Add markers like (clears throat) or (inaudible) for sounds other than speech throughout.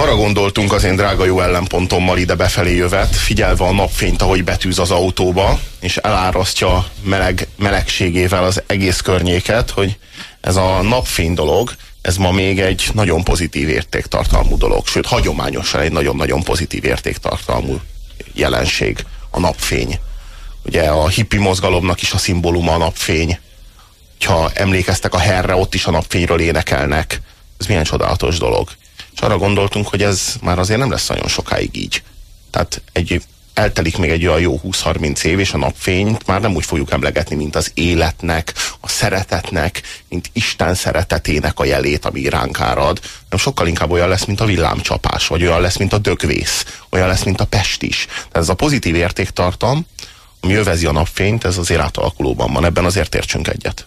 Arra gondoltunk az én drága jó ellenpontommal ide befelé jövet, figyelve a napfényt, ahogy betűz az autóba, és elárasztja meleg, melegségével az egész környéket, hogy ez a napfény dolog, ez ma még egy nagyon pozitív értéktartalmú dolog, sőt hagyományosan egy nagyon-nagyon pozitív értéktartalmú jelenség, a napfény. Ugye a hippi mozgalomnak is a szimbóluma a napfény. Ha emlékeztek a herre, ott is a napfényről énekelnek. Ez milyen csodálatos dolog. És arra gondoltunk, hogy ez már azért nem lesz nagyon sokáig így. Tehát egy, eltelik még egy olyan jó 20-30 év, és a napfényt már nem úgy fogjuk emlegetni, mint az életnek, a szeretetnek, mint Isten szeretetének a jelét, ami ránk árad, nem sokkal inkább olyan lesz, mint a villámcsapás, vagy olyan lesz, mint a dögvész, olyan lesz, mint a pest is. Tehát ez a pozitív értéktartam, ami övezi a napfényt, ez azért átalakulóban van. Ebben azért értsünk egyet.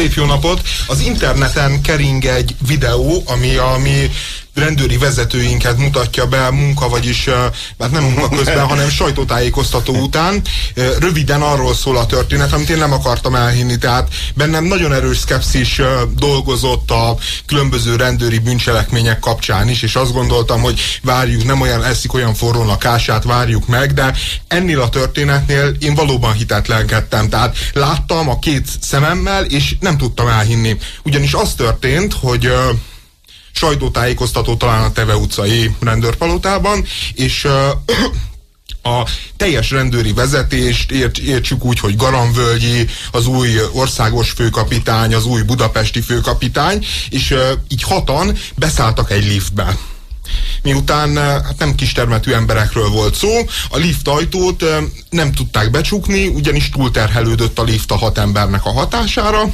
Szép jó napot! Az interneten kering egy videó, ami a mi rendőri vezetőinket mutatja be munka, vagyis hát nem munka közben, hanem sajtótájékoztató után. Röviden arról szól a történet, amit én nem akartam elhinni, tehát bennem nagyon erős szkepszis dolgozott a különböző rendőri bűncselekmények kapcsán is, és azt gondoltam, hogy várjuk, nem olyan eszik olyan forrón a kását, várjuk meg, de ennél a történetnél én valóban hitetlenkedtem, tehát láttam a két szememmel, és nem tudtam elhinni. Ugyanis az történt, hogy sajtótájékoztató talán a Teve utcai rendőrpalotában, és (clears throat) a teljes rendőri vezetést ért, értsük úgy, hogy Garamvölgyi, az új országos főkapitány, az új budapesti főkapitány, és így hatan beszálltak egy liftbe. Miután hát nem kistermetű emberekről volt szó, a lift ajtót nem tudták becsukni, ugyanis túlterhelődött a lift a hat embernek a hatására,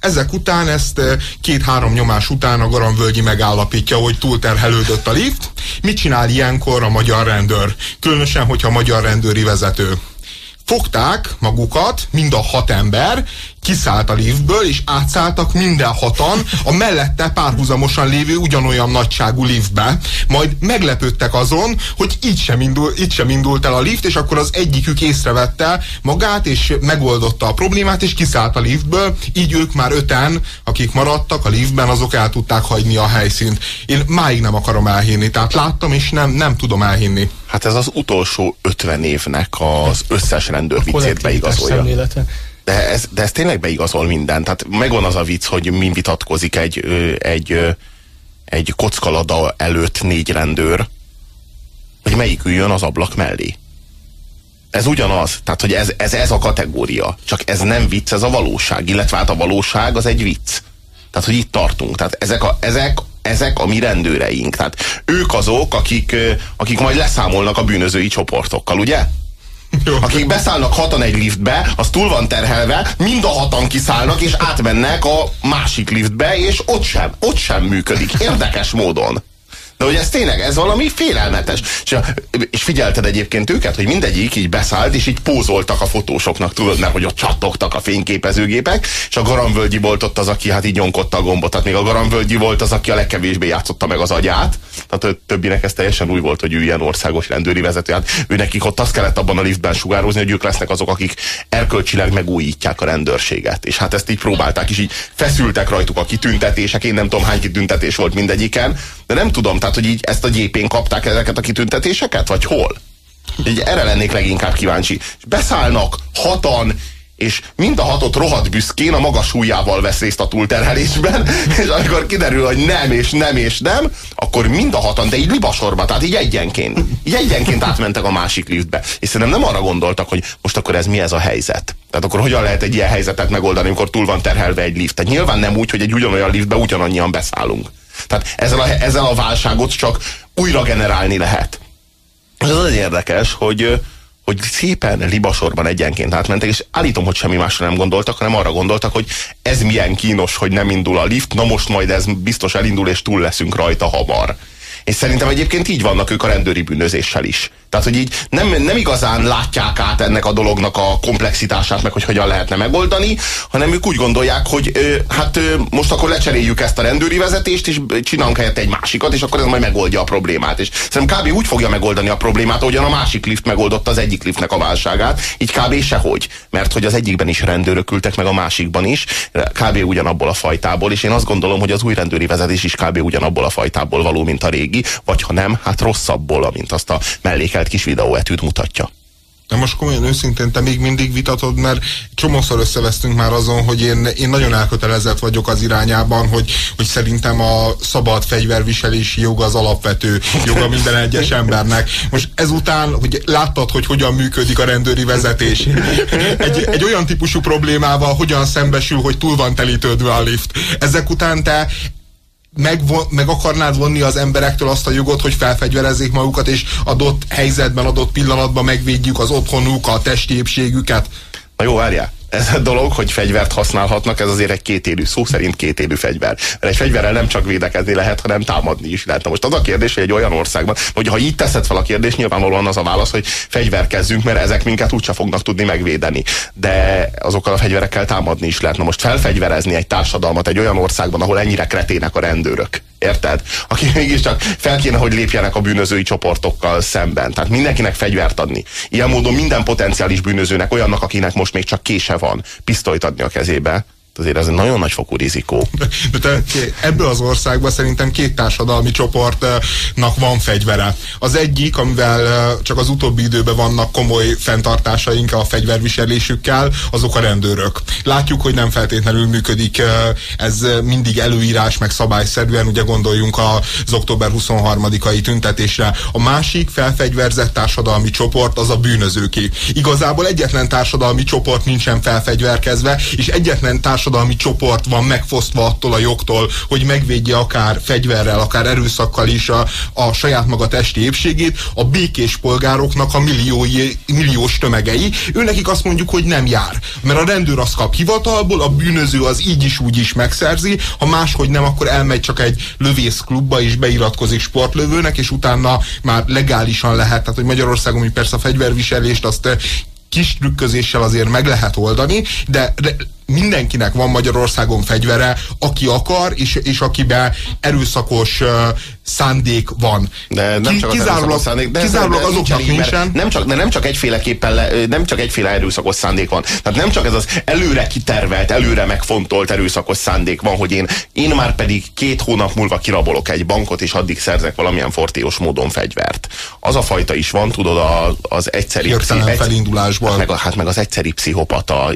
ezek után ezt eh, két-három nyomás után a Garamvölgyi megállapítja, hogy túlterhelődött a lift. Mit csinál ilyenkor a magyar rendőr? Különösen, hogyha magyar rendőri vezető fogták magukat, mind a hat ember, kiszállt a liftből, és átszálltak minden hatan a mellette párhuzamosan lévő ugyanolyan nagyságú liftbe. Majd meglepődtek azon, hogy így sem, indul, így sem indult el a lift, és akkor az egyikük észrevette magát, és megoldotta a problémát, és kiszállt a liftből. Így ők már öten, akik maradtak a liftben, azok el tudták hagyni a helyszínt. Én máig nem akarom elhinni, tehát láttam, és nem, nem tudom elhinni. Hát ez az utolsó 50 évnek az összes rendőr viccét beigazolja. De ez, de ez tényleg beigazol minden. Tehát megvan az a vicc, hogy mi vitatkozik egy, egy, egy kockalada előtt négy rendőr, hogy melyik üljön az ablak mellé. Ez ugyanaz. Tehát, hogy ez, ez, ez a kategória. Csak ez nem vicc, ez a valóság. Illetve hát a valóság az egy vicc. Tehát, hogy itt tartunk. Tehát ezek a, ezek, ezek a mi rendőreink. Tehát ők azok, akik, akik majd leszámolnak a bűnözői csoportokkal, ugye? Akik beszállnak hatan egy liftbe, az túl van terhelve, mind a hatan kiszállnak, és átmennek a másik liftbe, és ott sem, ott sem működik. Érdekes módon. De hogy ez tényleg, ez valami félelmetes. És, és figyelted egyébként őket, hogy mindegyik így beszállt, és így pózoltak a fotósoknak, tudod, mert hogy ott csattogtak a fényképezőgépek, és a Garamvölgyi volt ott az, aki hát így nyomkodta a gombot. Tehát még a Garamvölgyi volt az, aki a legkevésbé játszotta meg az agyát. Tehát többinek ez teljesen új volt, hogy ő ilyen országos rendőri vezető. Hát ő nekik ott azt kellett abban a liftben sugározni, hogy ők lesznek azok, akik erkölcsileg megújítják a rendőrséget. És hát ezt így próbálták, és így feszültek rajtuk a kitüntetések. Én nem tudom hány kitüntetés volt mindegyiken, de nem tudom, tehát, hogy így ezt a gyépén kapták ezeket a kitüntetéseket, vagy hol? Így erre lennék leginkább kíváncsi. És beszállnak hatan, és mind a hatot rohadt büszkén a magas súlyával vesz részt a túlterhelésben, (laughs) és amikor kiderül, hogy nem, és nem, és nem, akkor mind a hatan, de így libasorba, tehát így egyenként, így egyenként átmentek a másik liftbe. És szerintem nem arra gondoltak, hogy most akkor ez mi ez a helyzet. Tehát akkor hogyan lehet egy ilyen helyzetet megoldani, amikor túl van terhelve egy lift. Tehát nyilván nem úgy, hogy egy ugyanolyan liftbe ugyanannyian beszállunk. Tehát ezzel a, ezzel a válságot csak újra generálni lehet. Ez az érdekes, hogy, hogy szépen libasorban egyenként átmentek, és állítom, hogy semmi másra nem gondoltak, hanem arra gondoltak, hogy ez milyen kínos, hogy nem indul a lift, na most majd ez biztos elindul, és túl leszünk rajta hamar. És szerintem egyébként így vannak ők a rendőri bűnözéssel is. Tehát, hogy így nem, nem igazán látják át ennek a dolognak a komplexitását, meg hogy hogyan lehetne megoldani, hanem ők úgy gondolják, hogy ö, hát ö, most akkor lecseréljük ezt a rendőri vezetést, és csinálunk helyett egy másikat, és akkor ez majd megoldja a problémát. És szerintem kb. úgy fogja megoldani a problémát, ahogyan a másik lift megoldotta az egyik liftnek a válságát, így kb. sehogy. Mert hogy az egyikben is rendőrök ültek, meg a másikban is, kb. ugyanabból a fajtából, és én azt gondolom, hogy az új rendőri vezetés is kb. ugyanabból a fajtából való, mint a régi, vagy ha nem, hát rosszabbból, mint azt a mellék értékelt kis videóetűt mutatja. De most komolyan őszintén te még mindig vitatod, mert csomószor összevesztünk már azon, hogy én, én nagyon elkötelezett vagyok az irányában, hogy, hogy szerintem a szabad fegyverviselési joga az alapvető joga minden egyes embernek. Most ezután, hogy láttad, hogy hogyan működik a rendőri vezetés, egy, egy olyan típusú problémával hogyan szembesül, hogy túl van telítődve a lift. Ezek után te meg, meg akarnád vonni az emberektől azt a jogot, hogy felfegyverezzék magukat, és adott helyzetben, adott pillanatban megvédjük az otthonuk, a testi épségüket. Na jó, várjál ez a dolog, hogy fegyvert használhatnak, ez azért egy kétélű, szó szerint kétélű fegyver. Mert egy fegyverrel nem csak védekezni lehet, hanem támadni is lehet. Most az a kérdés, hogy egy olyan országban, hogy ha így teszed fel a kérdést, nyilvánvalóan az a válasz, hogy fegyverkezzünk, mert ezek minket úgyse fognak tudni megvédeni. De azokkal a fegyverekkel támadni is lehet. Na most felfegyverezni egy társadalmat egy olyan országban, ahol ennyire kretének a rendőrök. Érted? Aki (laughs) mégiscsak fel kéne, hogy lépjenek a bűnözői csoportokkal szemben. Tehát mindenkinek fegyvert adni. Ilyen módon minden potenciális bűnözőnek, olyannak, akinek most még csak kése van, pisztolyt adni a kezébe, azért ez egy nagyon nagy fokú rizikó. De te, ebből az országban szerintem két társadalmi csoportnak van fegyvere. Az egyik, amivel csak az utóbbi időben vannak komoly fenntartásaink a fegyverviselésükkel, azok a rendőrök. Látjuk, hogy nem feltétlenül működik ez mindig előírás, meg szabályszerűen, ugye gondoljunk az október 23-ai tüntetésre. A másik felfegyverzett társadalmi csoport az a bűnözőké. Igazából egyetlen társadalmi csoport nincsen felfegyverkezve, és egyetlen társadalmi társadalmi csoport van megfosztva attól a jogtól, hogy megvédje akár fegyverrel, akár erőszakkal is a, a saját maga testi épségét, a békés polgároknak a milliói, milliós tömegei. Ő nekik azt mondjuk, hogy nem jár. Mert a rendőr azt kap hivatalból, a bűnöző az így is úgy is megszerzi, ha máshogy nem, akkor elmegy csak egy lövészklubba és beiratkozik sportlövőnek, és utána már legálisan lehet. Tehát, hogy Magyarországon, mi persze a fegyverviselést azt kis trükközéssel azért meg lehet oldani, de mindenkinek van Magyarországon fegyvere, aki akar, és, és akiben erőszakos szándék van. De nem csak kizárólag, az szándék, de, kizárólag de, de azoknak nincsen. nincsen. Nem csak, de nem csak egyféleképpen, le, nem csak egyféle erőszakos szándék van. Tehát nem csak ez az előre kitervelt, előre megfontolt erőszakos szándék van, hogy én, én már pedig két hónap múlva kirabolok egy bankot, és addig szerzek valamilyen fortéos módon fegyvert. Az a fajta is van, tudod, az egyszeri... Hirtelen felindulásból. Hát meg, hát meg az egyszeri pszichopata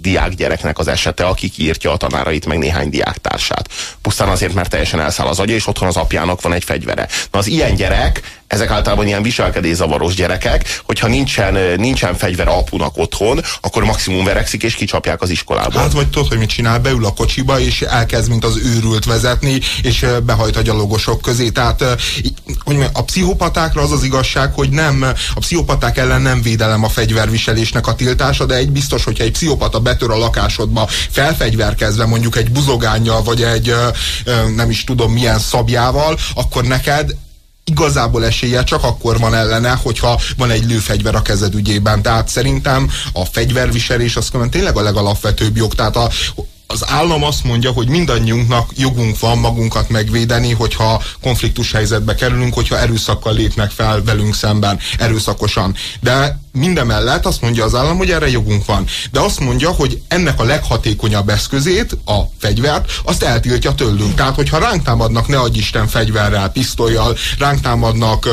diák gyereknek az esete, aki kiírtja a tanárait, meg néhány diáktársát. Pusztán azért, mert teljesen elszáll az agya, és otthon az apjának van egy fegyvere. Na az ilyen gyerek ezek általában ilyen viselkedészavaros gyerekek, hogyha nincsen, nincsen fegyver apunak otthon, akkor maximum verekszik és kicsapják az iskolába. Hát vagy tudod, hogy mit csinál, beül a kocsiba és elkezd, mint az őrült vezetni, és behajt a gyalogosok közé. Tehát hogy a pszichopatákra az az igazság, hogy nem, a pszichopaták ellen nem védelem a fegyverviselésnek a tiltása, de egy biztos, hogyha egy pszichopata betör a lakásodba felfegyverkezve mondjuk egy buzogányjal, vagy egy nem is tudom milyen szabjával, akkor neked igazából esélye csak akkor van ellene, hogyha van egy lőfegyver a kezed ügyében. Tehát szerintem a fegyverviselés az tényleg a legalapvetőbb jog. Tehát a, az állam azt mondja, hogy mindannyiunknak jogunk van magunkat megvédeni, hogyha konfliktus helyzetbe kerülünk, hogyha erőszakkal lépnek fel velünk szemben, erőszakosan. De mindemellett azt mondja az állam, hogy erre jogunk van. De azt mondja, hogy ennek a leghatékonyabb eszközét, a fegyvert, azt eltiltja tőlünk. Tehát, hogyha ránk támadnak, ne adj Isten fegyverrel, pisztolyjal, ránk támadnak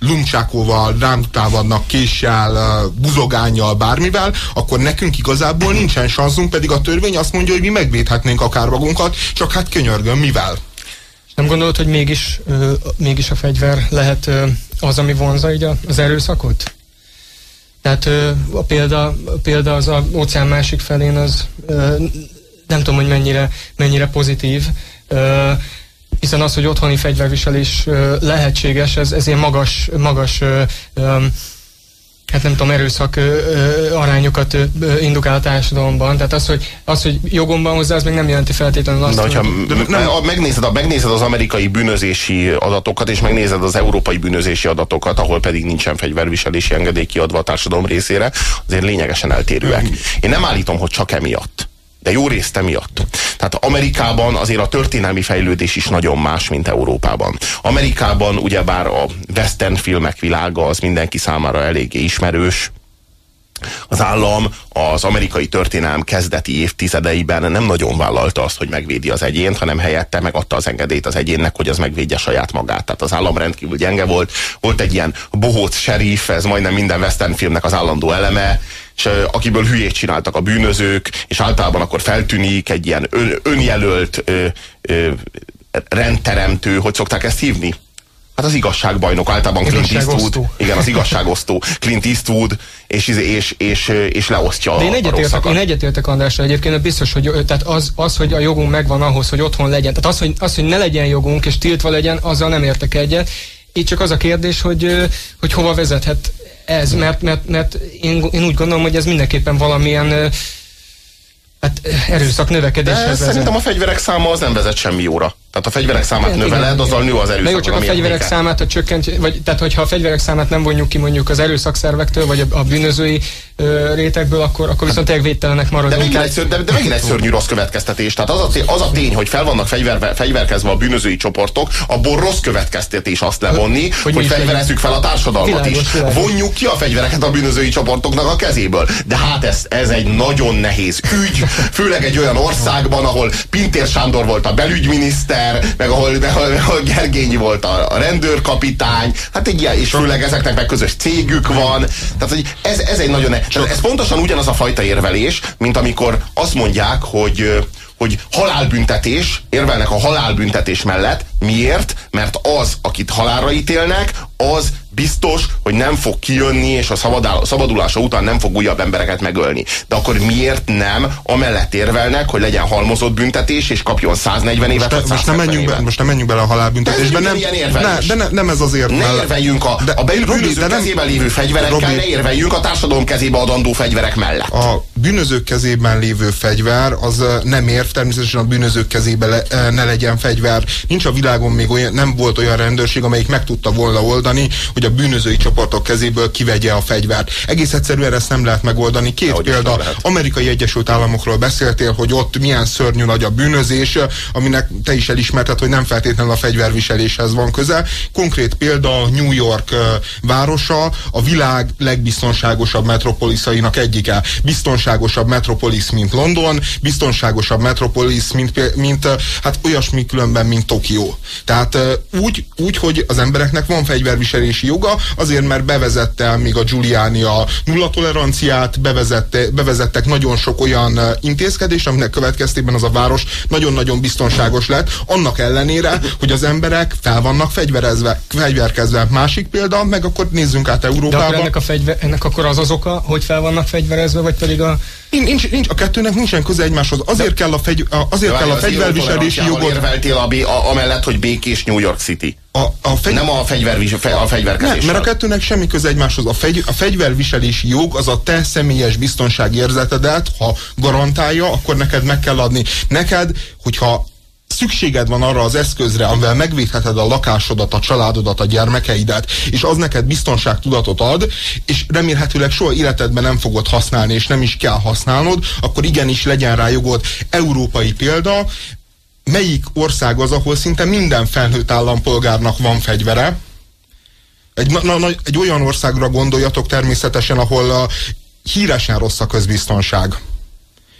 uh, lumcsákóval, ránk támadnak késsel, buzogányjal, bármivel, akkor nekünk igazából nincsen sanszunk, pedig a törvény azt mondja, hogy mi megvédhetnénk akár magunkat, csak hát könyörgöm, mivel? Nem gondolod, hogy mégis, ö, mégis a fegyver lehet ö, az, ami vonza így az erőszakot? Tehát ö, a, példa, a példa az a óceán másik felén az ö, nem tudom, hogy mennyire, mennyire pozitív. Ö, hiszen az, hogy otthoni fegyverviselés lehetséges, ez, ez ilyen magas, magas hát nem tudom, erőszak ö, ö, arányokat ö, indukál a társadalomban. Tehát az, hogy, az, hogy jogom van hozzá, az még nem jelenti feltétlenül azt, De hogyha hogy... nem, megnézed, a, megnézed az amerikai bűnözési adatokat, és megnézed az európai bűnözési adatokat, ahol pedig nincsen fegyverviselési engedély kiadva a társadalom részére, azért lényegesen eltérőek. Én nem állítom, hogy csak emiatt de jó részt emiatt. Tehát Amerikában azért a történelmi fejlődés is nagyon más, mint Európában. Amerikában ugyebár a western filmek világa az mindenki számára eléggé ismerős, az állam az amerikai történelem kezdeti évtizedeiben nem nagyon vállalta azt, hogy megvédi az egyént, hanem helyette megadta az engedélyt az egyénnek, hogy az megvédje saját magát. Tehát az állam rendkívül gyenge volt. Volt egy ilyen bohóc sheriff, ez majdnem minden western filmnek az állandó eleme, és akiből hülyét csináltak a bűnözők, és általában akkor feltűnik egy ilyen ön, önjelölt ö, ö, rendteremtő, hogy szokták ezt hívni? Hát az igazságbajnok, általában Clint Eastwood. Igen, az igazságosztó. Clint Eastwood, és, és, és, és leosztja De én egyetértek, én egyetértek Andrásra egyébként, biztos, hogy tehát az, az, hogy a jogunk megvan ahhoz, hogy otthon legyen. Tehát az, hogy, az, hogy ne legyen jogunk, és tiltva legyen, azzal nem értek egyet. Itt csak az a kérdés, hogy, hogy hova vezethet ez, mert, mert, mert én, én úgy gondolom, hogy ez mindenképpen valamilyen hát erőszak növekedéshez vezet. Szerintem a fegyverek száma az nem vezet semmi jóra. Tehát a fegyverek számát igen, növeled, azzal nő az erőszak. jó, csak a fegyverek számát a csökkent, vagy tehát hogyha a fegyverek számát nem vonjuk ki mondjuk az erőszakszervektől, vagy a, a bűnözői ö, rétegből, akkor, akkor viszont tényleg védtelenek maradunk. De megint, egy, ször, de, de megint egy szörnyű rossz következtetés. Tehát az a, tény, az a tény, hogy fel vannak fegyver, fegyverkezve a bűnözői csoportok, abból rossz következtetés azt levonni, hogy, hogy fegyverezzük fel a társadalmat világos, is. Világos. Vonjuk ki a fegyvereket a bűnözői csoportoknak a kezéből. De hát ez, ez egy nagyon nehéz ügy, főleg egy olyan országban, ahol Pintér Sándor volt a belügyminiszter, miniszter, meg ahol, ahol, ahol Gergényi volt a, a rendőrkapitány, hát egy ilyen, és főleg ezeknek meg közös cégük van. Tehát, hogy ez, ez egy nagyon... Ez pontosan ugyanaz a fajta érvelés, mint amikor azt mondják, hogy hogy halálbüntetés, érvelnek a halálbüntetés mellett. Miért? Mert az, akit halálra ítélnek, az biztos, hogy nem fog kijönni, és a szabadulása után nem fog újabb embereket megölni. De akkor miért nem amellett érvelnek, hogy legyen halmozott büntetés, és kapjon 140 évet, most, most nem menjünk évet. Be, most nem menjünk bele a halálbüntetésbe. Nem, ne, de ne, nem ez azért. Ne érveljünk a, de, a bűnözők nem, kezében lévő fegyverekkel, Robi, ne érveljünk a társadalom kezébe adandó fegyverek mellett. A bűnözők kezében lévő fegyver az nem érv, természetesen a bűnözők kezében le, ne legyen fegyver. Nincs a világon még olyan, nem volt olyan rendőrség, amelyik meg tudta volna oldani, hogy a bűnözői csoportok kezéből kivegye a fegyvert. Egész egyszerűen ezt nem lehet megoldani. Két Dehogy példa, amerikai Egyesült Államokról beszéltél, hogy ott milyen szörnyű nagy a bűnözés, aminek te is elismerted, hogy nem feltétlenül a fegyverviseléshez van köze. Konkrét példa New York városa, a világ legbiztonságosabb metropoliszainak egyike. Biztonságosabb metropolis, mint London, biztonságosabb metropolis, mint, mint hát olyasmi különben, mint Tokió. Tehát úgy, úgy, hogy az embereknek van fegyverviselési joga, azért mert bevezette még a Giuliani a nulla toleranciát, bevezette, bevezettek nagyon sok olyan intézkedést, aminek következtében az a város nagyon-nagyon biztonságos lett, annak ellenére, hogy az emberek fel vannak fegyverezve, fegyverkezve. Másik példa, meg akkor nézzünk át Európába. De ennek, a fegyver, ennek akkor az az oka, hogy fel vannak fegyverezve, vagy pedig a... Nincs, nincs, a kettőnek nincsen köze egymáshoz. Azért De... kell a, fegy, azért kell a fegyverviselési jogot... érveltél a, a, amellett, hogy békés New York City. A, a fegy... Nem a, fegyver, a fegyverkezés. Nem, mert a kettőnek semmi köze egymáshoz. A, fegy, a fegyverviselési jog az a te személyes biztonságérzetedet, ha garantálja, akkor neked meg kell adni. Neked, hogyha szükséged van arra az eszközre, amivel megvédheted a lakásodat, a családodat, a gyermekeidet, és az neked biztonságtudatot ad, és remélhetőleg soha életedben nem fogod használni, és nem is kell használnod, akkor igenis legyen rá jogod. Európai példa, melyik ország az, ahol szinte minden felnőtt állampolgárnak van fegyvere. Egy, na, na, egy olyan országra gondoljatok természetesen, ahol a, híresen rossz a közbiztonság.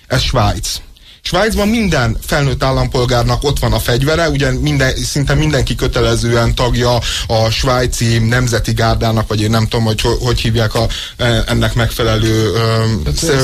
Ez Svájc. Svájcban minden felnőtt állampolgárnak ott van a fegyvere, ugye minden, szinte mindenki kötelezően tagja a svájci nemzeti gárdának, vagy én nem tudom, hogy hogy hívják a, e, ennek megfelelő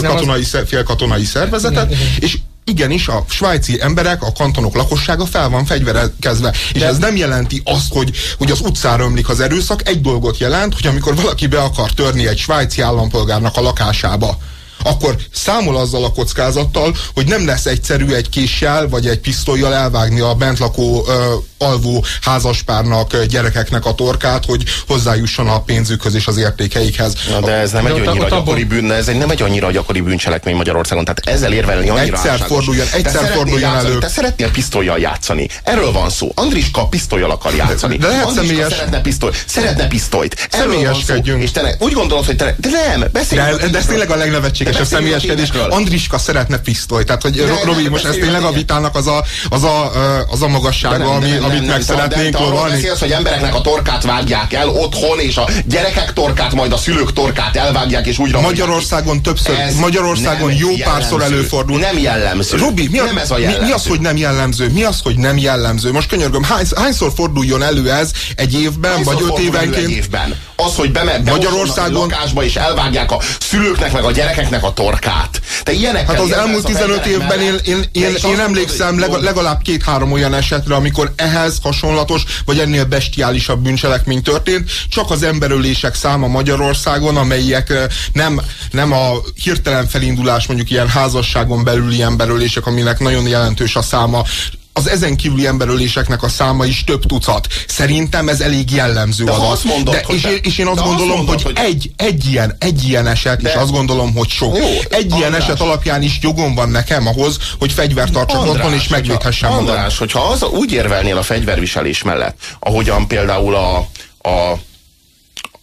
katonai, az... félkatonai szervezetet, és igenis a svájci emberek, a kantonok lakossága fel van fegyverkezve. És De... ez nem jelenti azt, hogy, hogy az utcára ömlik az erőszak. Egy dolgot jelent, hogy amikor valaki be akar törni egy svájci állampolgárnak a lakásába, akkor számol azzal a kockázattal, hogy nem lesz egyszerű egy késsel vagy egy pisztolyjal elvágni a bent lakó ö, alvó házaspárnak, gyerekeknek a torkát, hogy hozzájusson a pénzükhöz és az értékeikhez. Na de ez nem egy annyira gyakori bűn, ez egy nem egy annyira gyakori bűncselekmény Magyarországon, tehát ezzel érvelni annyira Egyszer forduljon, egyszer forduljon játszani, elő. Te szeretnél pisztolyjal játszani. Erről van szó. Andriska pisztolyjal akar játszani. De lehet Andriska személyes- szeretne, pisztoly, szeretne pisztolyt. Erről van szó. És te ne, úgy gondolod, hogy te, de nem, beszéljünk. De, de ez tényleg a legnevetségesebb Beszéljünk a személyeskedés. Andriska szeretne pisztolyt. Tehát, hogy Ro- Robi, most ez tényleg a vitának az a, az a, az a magassága, ami, amit meg te- szeretnénk lovalni. beszélsz, hogy embereknek a torkát vágják el otthon, és a gyerekek torkát, majd a szülők torkát elvágják, és újra Magyarországon többször, Ez Magyarországon jó párszor előfordul. Nem jellemző. Robi, mi, a, nem ez a mi, jellemző. mi az, hogy nem jellemző? Mi az, hogy nem jellemző? Most könyörgöm, hány, hányszor forduljon elő ez egy évben, Hányszor vagy öt évenként? Egy évben. Az, hogy beme, Magyarországon- Magyarországon lakásba és elvágják a szülőknek meg a gyerekeknek a torkát. Te ilyenekkel Hát az elmúlt a 15 fegyverek évben én, én, én, én emlékszem legalább két-három olyan esetre, amikor ehhez hasonlatos, vagy ennél bestiálisabb bűncselekmény történt. Csak az emberölések száma Magyarországon, amelyek nem, nem a hirtelen felindulás, mondjuk ilyen házasságon belüli emberölések, aminek nagyon jelentős a száma, az ezen kívüli emberöléseknek a száma is több tucat. Szerintem ez elég jellemző De adat. azt mondod, De, hogy és, te- én, és én azt de azt gondolom, mondod, hogy, hogy- egy, egy, ilyen, egy ilyen eset, és De- azt gondolom, hogy sok. Jó, egy ilyen András. eset alapján is jogom van nekem ahhoz, hogy fegyvert tartsak otthon, és megvédhessem magam. András, hogyha az, úgy érvelnél a fegyverviselés mellett, ahogyan például a, a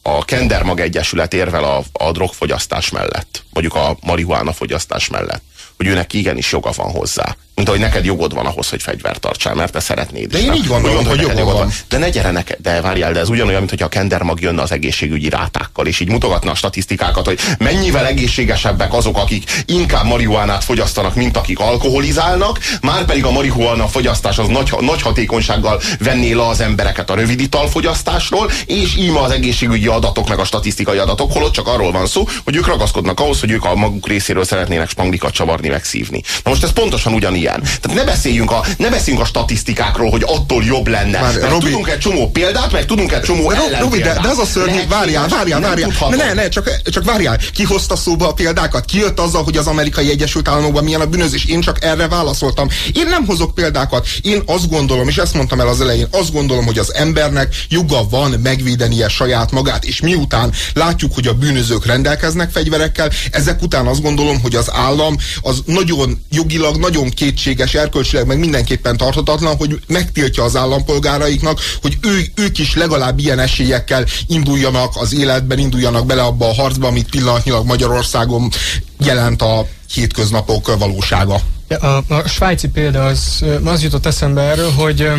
a Kendermag Egyesület érvel a, a drogfogyasztás mellett, mondjuk a marihuána fogyasztás mellett, hogy őnek igenis joga van hozzá. Mint ahogy neked jogod van ahhoz, hogy fegyvert tartsál, mert te szeretnéd. De is, én nem? így gondolom, Úgy hogy jogom jogod van. De ne gyere neked, de várjál, de ez ugyanolyan, mint hogy a Kendermag jönne az egészségügyi rátákkal, és így mutogatna a statisztikákat, hogy mennyivel egészségesebbek azok, akik inkább marihuánát fogyasztanak, mint akik alkoholizálnak, már pedig a marihuána fogyasztás az nagy, nagy hatékonysággal venné le az embereket a rövid italfogyasztásról, és íme az egészségügyi adatok, meg a statisztikai adatok, holott csak arról van szó, hogy ők ragaszkodnak ahhoz, hogy ők a maguk részéről szeretnének spanglikat csavarni, meg szívni. Na most ez pontosan ugyanilyen. Tehát ne beszéljünk a, ne beszéljünk a statisztikákról, hogy attól jobb lenne. Már, Mert Robi- tudunk egy csomó példát, meg tudunk egy csomó De, Robi, de, de ez a szörnyű, Lehetséges, várjál, várjál, nem várjál. Ne, ne, ne, csak, csak várjál. Ki hozta szóba a példákat? Ki jött azzal, hogy az amerikai Egyesült Államokban milyen a bűnözés? Én csak erre válaszoltam. Én nem hozok példákat. Én azt gondolom, és ezt mondtam el az elején, azt gondolom, hogy az embernek joga van megvédenie saját magát, és miután látjuk, hogy a bűnözők rendelkeznek fegyverekkel, ezek után azt gondolom, hogy az állam az nagyon jogilag, nagyon kétséges, erkölcsileg meg mindenképpen tarthatatlan, hogy megtiltja az állampolgáraiknak, hogy ő, ők is legalább ilyen esélyekkel induljanak az életben, induljanak bele abba a harcba, amit pillanatnyilag Magyarországon jelent a hétköznapok valósága. A, a svájci példa az, az jutott eszembe erről, hogy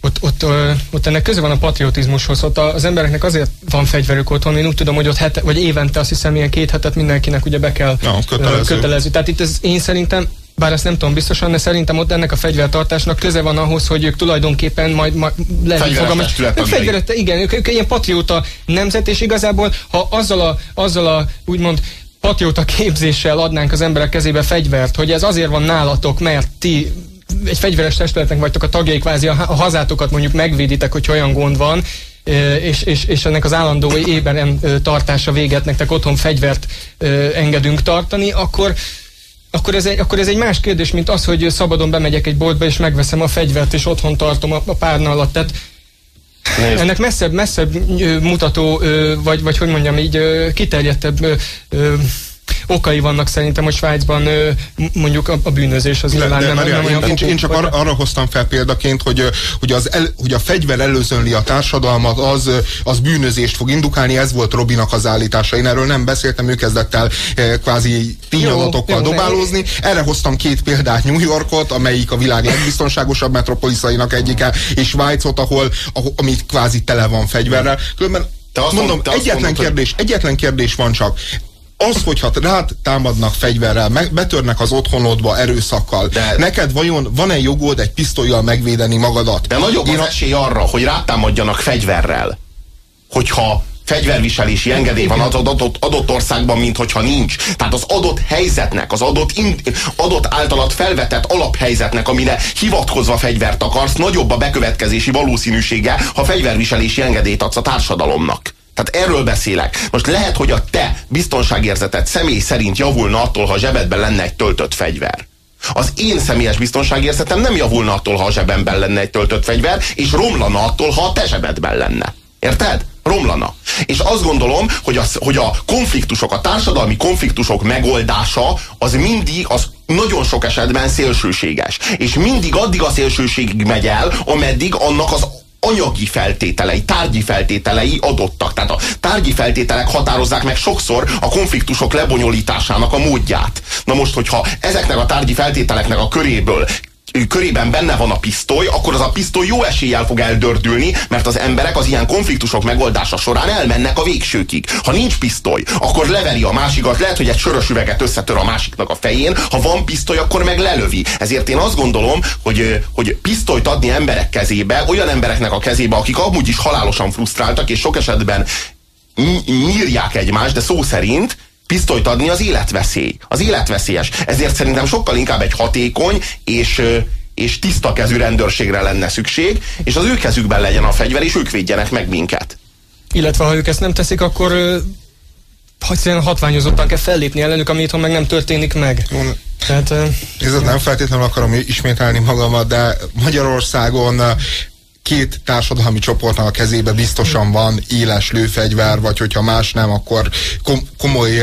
ott, ott, ott ennek köze van a patriotizmushoz, ott az embereknek azért van fegyverük otthon, én úgy tudom, hogy ott hete, vagy évente azt hiszem ilyen két hetet mindenkinek ugye be kell kötelező. ö, kötelező. Tehát itt ez én szerintem bár ezt nem tudom biztosan, de szerintem ott ennek a fegyvertartásnak köze van ahhoz, hogy ők tulajdonképpen majd, majd lehet Ők tagjai. fegyveres, igen, ők, ők ilyen patrióta nemzet, és igazából, ha azzal a, azzal a úgymond patrióta képzéssel adnánk az emberek kezébe fegyvert, hogy ez azért van nálatok, mert ti egy fegyveres testületnek vagytok a tagjai, kvázi a, hazátokat mondjuk megvéditek, hogy olyan gond van, és, és, és ennek az állandó éberen tartása véget nektek otthon fegyvert engedünk tartani, akkor akkor ez, egy, akkor ez egy más kérdés, mint az, hogy szabadon bemegyek egy boltba, és megveszem a fegyvert, és otthon tartom a, a párna alatt. Tehát Nézd, ennek messzebb, messzebb mutató, vagy, vagy hogy mondjam így, kiterjedtebb okai vannak szerintem, hogy Svájcban mondjuk a, a bűnözés az nyilván nem, nem én, olyan én, én csak arra, arra hoztam fel példaként, hogy, hogy, az el, hogy a fegyver előzönli a társadalmat, az, az bűnözést fog indukálni, ez volt Robinak az állítása. Én erről nem beszéltem, ő kezdett el kvázi tényadatokkal dobálózni. Erre hoztam két példát, New Yorkot, amelyik a világ legbiztonságosabb metropoliszainak egyike, és Svájcot, ahol, ahol amit kvázi tele van fegyverrel. Különben Te azt mondom, mond- te azt egyetlen mondod, hogy- kérdés, egyetlen kérdés van csak. Az, hogyha rád támadnak fegyverrel, meg, betörnek az otthonodba erőszakkal, De- neked vajon van-e jogod egy pisztolyjal megvédeni magadat? De nagyobb Én az a- esély arra, hogy rátámadjanak fegyverrel, hogyha fegyverviselési engedély van az adott, adott országban, mint hogyha nincs. Tehát az adott helyzetnek, az adott, in, adott általat felvetett alaphelyzetnek, amire hivatkozva fegyvert akarsz, nagyobb a bekövetkezési valószínűsége, ha fegyverviselési engedélyt adsz a társadalomnak. Tehát erről beszélek. Most lehet, hogy a te biztonságérzeted személy szerint javulna attól, ha a zsebedben lenne egy töltött fegyver. Az én személyes biztonságérzetem nem javulna attól, ha a zsebemben lenne egy töltött fegyver, és romlana attól, ha a te zsebedben lenne. Érted? Romlana. És azt gondolom, hogy, az, hogy a konfliktusok, a társadalmi konfliktusok megoldása az mindig, az nagyon sok esetben szélsőséges. És mindig addig a szélsőségig megy el, ameddig annak az anyagi feltételei, tárgyi feltételei adottak. Tehát a tárgyi feltételek határozzák meg sokszor a konfliktusok lebonyolításának a módját. Na most, hogyha ezeknek a tárgyi feltételeknek a köréből körében benne van a pisztoly, akkor az a pisztoly jó eséllyel fog eldördülni, mert az emberek az ilyen konfliktusok megoldása során elmennek a végsőkig. Ha nincs pisztoly, akkor leveri a másikat, lehet, hogy egy sörös üveget összetör a másiknak a fején, ha van pisztoly, akkor meg lelövi. Ezért én azt gondolom, hogy, hogy pisztolyt adni emberek kezébe, olyan embereknek a kezébe, akik amúgy is halálosan frusztráltak, és sok esetben nyírják egymást, de szó szerint, pisztolyt adni az életveszély. Az életveszélyes. Ezért szerintem sokkal inkább egy hatékony és, és tiszta kezű rendőrségre lenne szükség, és az ő kezükben legyen a fegyver, és ők védjenek meg minket. Illetve ha ők ezt nem teszik, akkor egyszerűen hatványozottan kell fellépni ellenük, ami itthon meg nem történik meg. Tehát, Ez nem feltétlenül akarom ismételni magamat, de Magyarországon két társadalmi csoportnak a kezébe biztosan van éles lőfegyver, vagy hogyha más nem, akkor kom komoly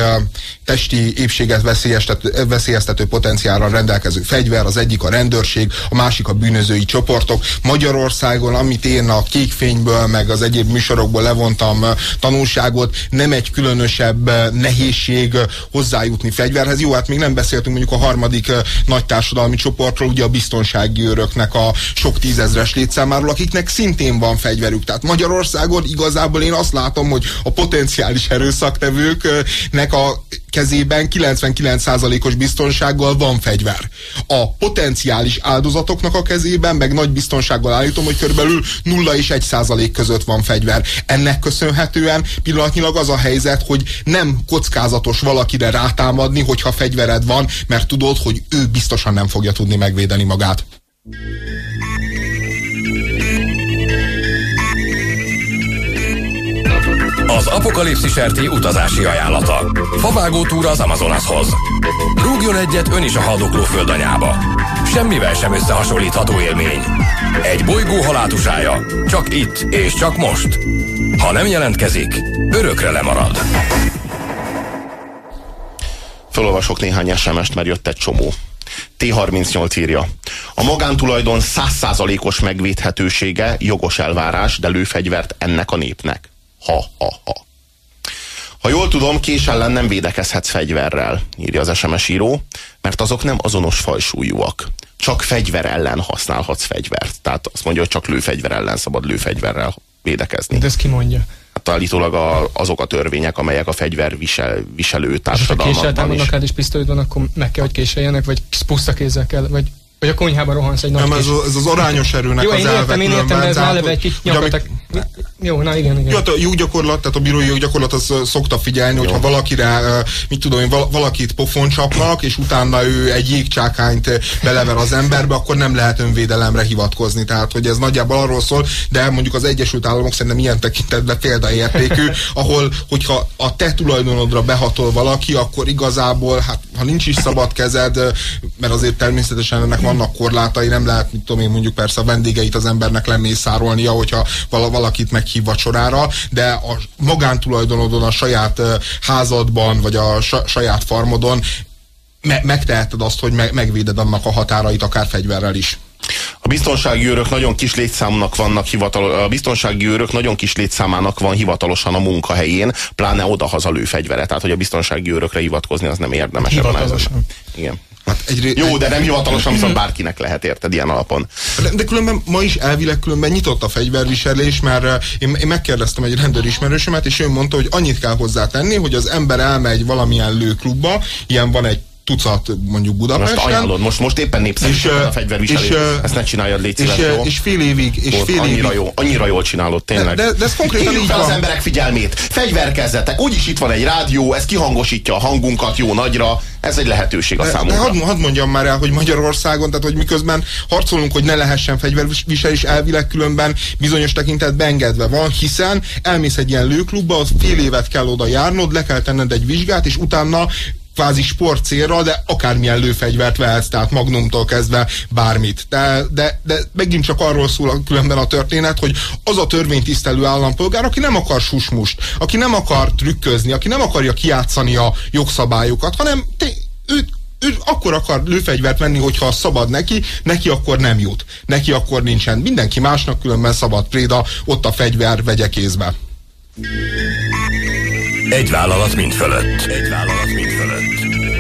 testi épséget veszélyeztető, veszélyeztető potenciálra rendelkező fegyver, az egyik a rendőrség, a másik a bűnözői csoportok. Magyarországon, amit én a kékfényből, meg az egyéb műsorokból levontam tanulságot, nem egy különösebb nehézség hozzájutni fegyverhez. Jó, hát még nem beszéltünk mondjuk a harmadik nagy társadalmi csoportról, ugye a biztonsági őröknek a sok tízezres létszámáról, akik akiknek szintén van fegyverük. Tehát Magyarországon igazából én azt látom, hogy a potenciális erőszaktevőknek a kezében 99%-os biztonsággal van fegyver. A potenciális áldozatoknak a kezében meg nagy biztonsággal állítom, hogy körülbelül 0 és 1% között van fegyver. Ennek köszönhetően pillanatnyilag az a helyzet, hogy nem kockázatos valakire rátámadni, hogyha fegyvered van, mert tudod, hogy ő biztosan nem fogja tudni megvédeni magát. Az apokalipszis RT utazási ajánlata. Favágó túra az Amazonashoz. Rúgjon egyet ön is a haldokló földanyába. Semmivel sem összehasonlítható élmény. Egy bolygó halátusája. Csak itt és csak most. Ha nem jelentkezik, örökre lemarad. Felolvasok néhány SMS-t, mert jött egy csomó. T38 írja. A magántulajdon százszázalékos megvédhetősége jogos elvárás, de lőfegyvert ennek a népnek. Ha, ha, ha. Ha jól tudom, kés ellen nem védekezhetsz fegyverrel, írja az SMS író, mert azok nem azonos fajsúlyúak. Csak fegyver ellen használhatsz fegyvert. Tehát azt mondja, hogy csak lőfegyver ellen szabad lőfegyverrel védekezni. De ezt ki mondja? Hát állítólag a, azok a törvények, amelyek a fegyver visel, viselő társadalmakban És ha késsel támadnak át és pisztolyod van, akkor meg kell, hogy késeljenek, vagy puszta kézzel kell, vagy vagy a konyhába rohansz egy nagy Nem, ez, ez az arányos erőnek Jó, az én értem, én értem, de ez eleve egy kicsit nyomtatok. Jó, na igen, igen. Jó, hát a joggyakorlat, tehát a bírói joggyakorlat az szokta figyelni, hogyha valakire, mit tudom én, valakit pofon csapnak, és utána ő egy jégcsákányt belever az emberbe, akkor nem lehet önvédelemre hivatkozni. Tehát, hogy ez nagyjából arról szól, de mondjuk az Egyesült Államok szerintem ilyen tekintetben példaértékű, (laughs) ahol, hogyha a te tulajdonodra behatol valaki, akkor igazából, hát ha nincs is szabad kezed, mert azért természetesen ennek vannak korlátai, nem lehet, mit tudom én, mondjuk persze a vendégeit az embernek lemészárolnia, hogyha valakit meghív vacsorára, de a magántulajdonodon, a saját házadban, vagy a saját farmodon me megteheted azt, hogy me megvéded annak a határait, akár fegyverrel is. A biztonsági őrök nagyon kis létszámnak vannak hivatalos, a biztonsági őrök nagyon kis létszámának van hivatalosan a munkahelyén, pláne odahaza lőfegyvere, tehát hogy a biztonsági őrökre hivatkozni az nem érdemes. Hivatalosan. Igen. Hát egy, Jó, de nem hivatalosan, viszont bárkinek lehet érted ilyen alapon. De, de különben ma is elvileg különben nyitott a fegyverviselés, mert eh, én, én megkérdeztem egy rendőrismerősömet, és ő mondta, hogy annyit kell hozzátenni, hogy az ember elmegy valamilyen lőklubba, ilyen van egy tucat mondjuk Budapesten. Most ajánlod, most, most éppen népszerűség a fegyverviselés. És, ezt ne csináljad, légy szíves, és, jó? és fél évig, és fél annyira évig. Jó, annyira jól csinálod, tényleg. De, de, de ez konkrétan így fel van. az emberek figyelmét. Fegyverkezzetek, úgyis itt van egy rádió, ez kihangosítja a hangunkat jó nagyra, Ez egy lehetőség a számunkra. De hadd had mondjam már el, hogy Magyarországon, tehát hogy miközben harcolunk, hogy ne lehessen fegyverviselés elvileg különben bizonyos tekintetben engedve van, hiszen elmész egy ilyen lőklubba, az fél évet kell oda járnod, le kell tenned egy vizsgát, és utána kvázi sport célra, de akármilyen lőfegyvert vehetsz, tehát magnumtól kezdve bármit. De, de, de megint csak arról szól különben a történet, hogy az a törvénytisztelő állampolgár, aki nem akar susmust, aki nem akar trükközni, aki nem akarja kiátszani a jogszabályokat, hanem te, ő, ő akkor akar lőfegyvert venni, hogyha szabad neki, neki akkor nem jut. Neki akkor nincsen. Mindenki másnak különben szabad préda, ott a fegyver vegye kézbe. Egy vállalat mind fölött. Egy vállalat.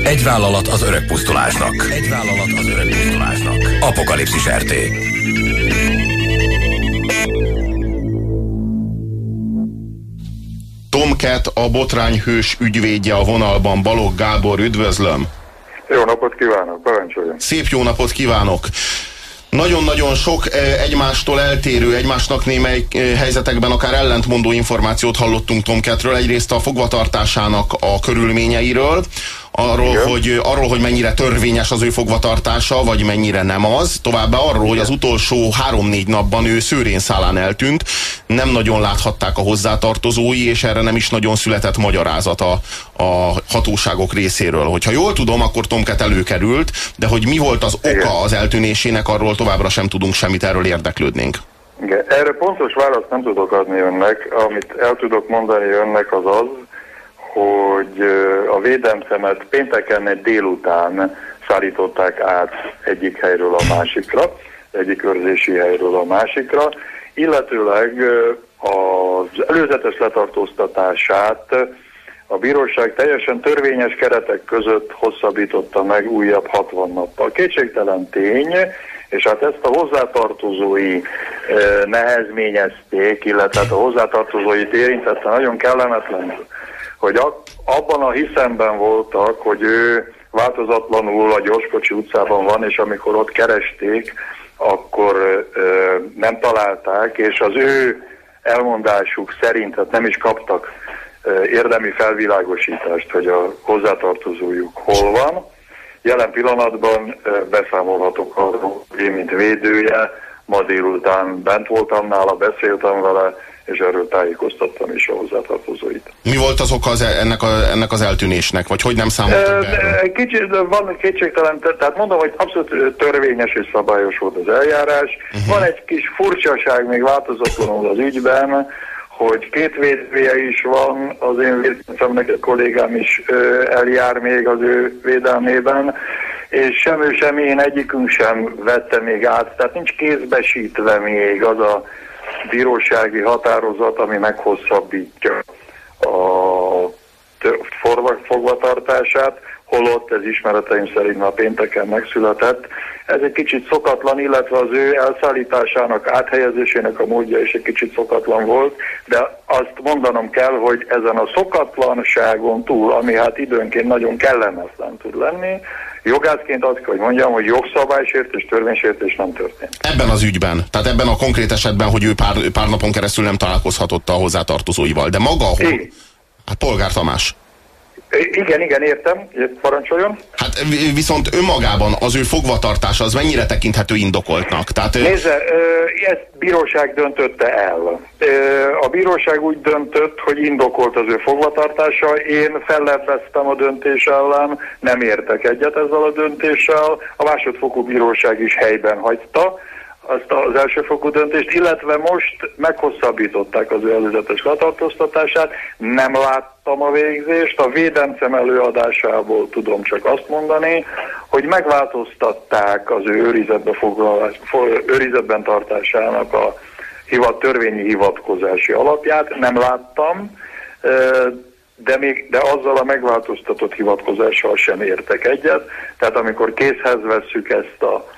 Egy vállalat az öreg pusztulásnak. Egy vállalat az öreg pusztulásnak. Apokalipszis RT. Tomket, a botrányhős ügyvédje a vonalban. Balogh Gábor, üdvözlöm! Jó napot kívánok, parancsoljon! Szép jó napot kívánok! nagyon-nagyon sok egymástól eltérő, egymásnak némely helyzetekben akár ellentmondó információt hallottunk Tomketről. Egyrészt a fogvatartásának a körülményeiről, arról, hogy, arról, hogy mennyire törvényes az ő fogvatartása, vagy mennyire nem az. Továbbá arról, hogy az utolsó három-négy napban ő szőrén szálán eltűnt, nem nagyon láthatták a hozzátartozói, és erre nem is nagyon született magyarázat a, a hatóságok részéről. Hogyha jól tudom, akkor Tomket előkerült, de hogy mi volt az oka az eltűnésének, arról továbbra sem tudunk semmit, erről érdeklődnénk. Igen, erre pontos választ nem tudok adni önnek. Amit el tudok mondani önnek az az, hogy a védelmszemet pénteken egy délután szállították át egyik helyről a másikra, egyik őrzési helyről a másikra, illetőleg az előzetes letartóztatását a bíróság teljesen törvényes keretek között hosszabbította meg újabb 60 nappal. Kétségtelen tény, és hát ezt a hozzátartozói nehezményezték, illetve hát a hozzátartozóit érintette nagyon kellemetlen hogy abban a hiszemben voltak, hogy ő változatlanul a Gyorskocsi utcában van, és amikor ott keresték, akkor ö, nem találták, és az ő elmondásuk szerint hát nem is kaptak ö, érdemi felvilágosítást, hogy a hozzátartozójuk hol van. Jelen pillanatban ö, beszámolhatok arról, hogy én, mint védője, ma délután bent voltam nála, beszéltem vele, és erről tájékoztattam is a hozzátartozóit. Mi volt az oka az, e- ennek, a, ennek az eltűnésnek, vagy hogy nem számoltak be Kicsit van kétségtelen, tehát mondom, hogy abszolút törvényes és szabályos volt az eljárás. Uh-huh. Van egy kis furcsaság még változatlanul az ügyben, hogy két védője is van, az én védelmemnek egy kollégám is eljár még az ő védelmében, és sem ő, sem én egyikünk sem vette még át, tehát nincs kézbesítve még az a bírósági határozat, ami meghosszabbítja a fogvatartását, holott ez ismereteim szerint a pénteken megszületett. Ez egy kicsit szokatlan, illetve az ő elszállításának, áthelyezésének a módja is egy kicsit szokatlan volt, de azt mondanom kell, hogy ezen a szokatlanságon túl, ami hát időnként nagyon kellemetlen tud lenni, jogászként azt kell, hogy mondjam, hogy jogszabálysértés, törvénysértés nem történt. Ebben az ügyben, tehát ebben a konkrét esetben, hogy ő pár, pár napon keresztül nem találkozhatott a hozzátartozóival, de maga, hogy... Hát Polgár Tamás. Igen, igen, értem, parancsoljon. Hát viszont önmagában az ő fogvatartása az mennyire tekinthető indokoltnak? Tehát, Nézze, ezt bíróság döntötte el. A bíróság úgy döntött, hogy indokolt az ő fogvatartása. Én fellebbeztem a döntés ellen, nem értek egyet ezzel a döntéssel. A másodfokú bíróság is helyben hagyta azt az elsőfokú döntést, illetve most meghosszabbították az ő előzetes letartóztatását. Nem láttam a végzést, a védemcem előadásából tudom csak azt mondani, hogy megváltoztatták az ő őrizetbe foglalás, őrizetben tartásának a hivat, törvényi hivatkozási alapját. Nem láttam, de, még, de azzal a megváltoztatott hivatkozással sem értek egyet. Tehát amikor készhez vesszük ezt a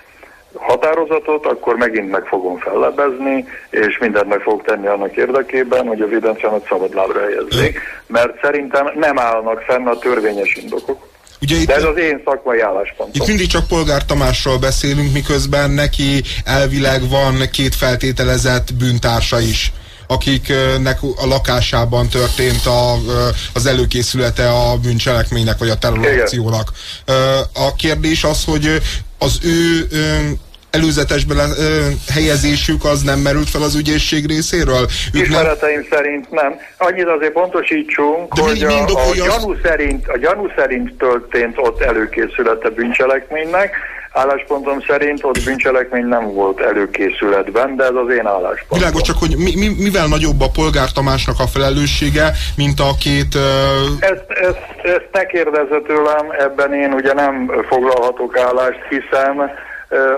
határozatot, akkor megint meg fogom fellebezni, és mindent meg fogok tenni annak érdekében, hogy a védelmcsámat szabad lábra helyezzék, mert szerintem nem állnak fenn a törvényes indokok. Ugye itt, De ez az én szakmai álláspontom. Itt mindig csak Polgár Tamásról beszélünk, miközben neki elvileg van két feltételezett bűntársa is akiknek a lakásában történt a, az előkészülete a bűncselekménynek, vagy a terrorakciónak. A kérdés az, hogy az ő előzetesben helyezésük az nem merült fel az ügyészség részéről? Ismereteim nem... szerint nem. Annyit azért pontosítsunk, De hogy mi, mi a, a, gyanú szerint, a gyanú szerint történt ott előkészülete bűncselekménynek, álláspontom szerint ott bűncselekmény nem volt előkészületben, de ez az én álláspontom. Világos csak, hogy mi, mi, mivel nagyobb a polgár Tamásnak a felelőssége, mint a két... Uh... Ezt, ezt, ezt ne kérdezze tőlem, ebben én ugye nem foglalhatok állást, hiszen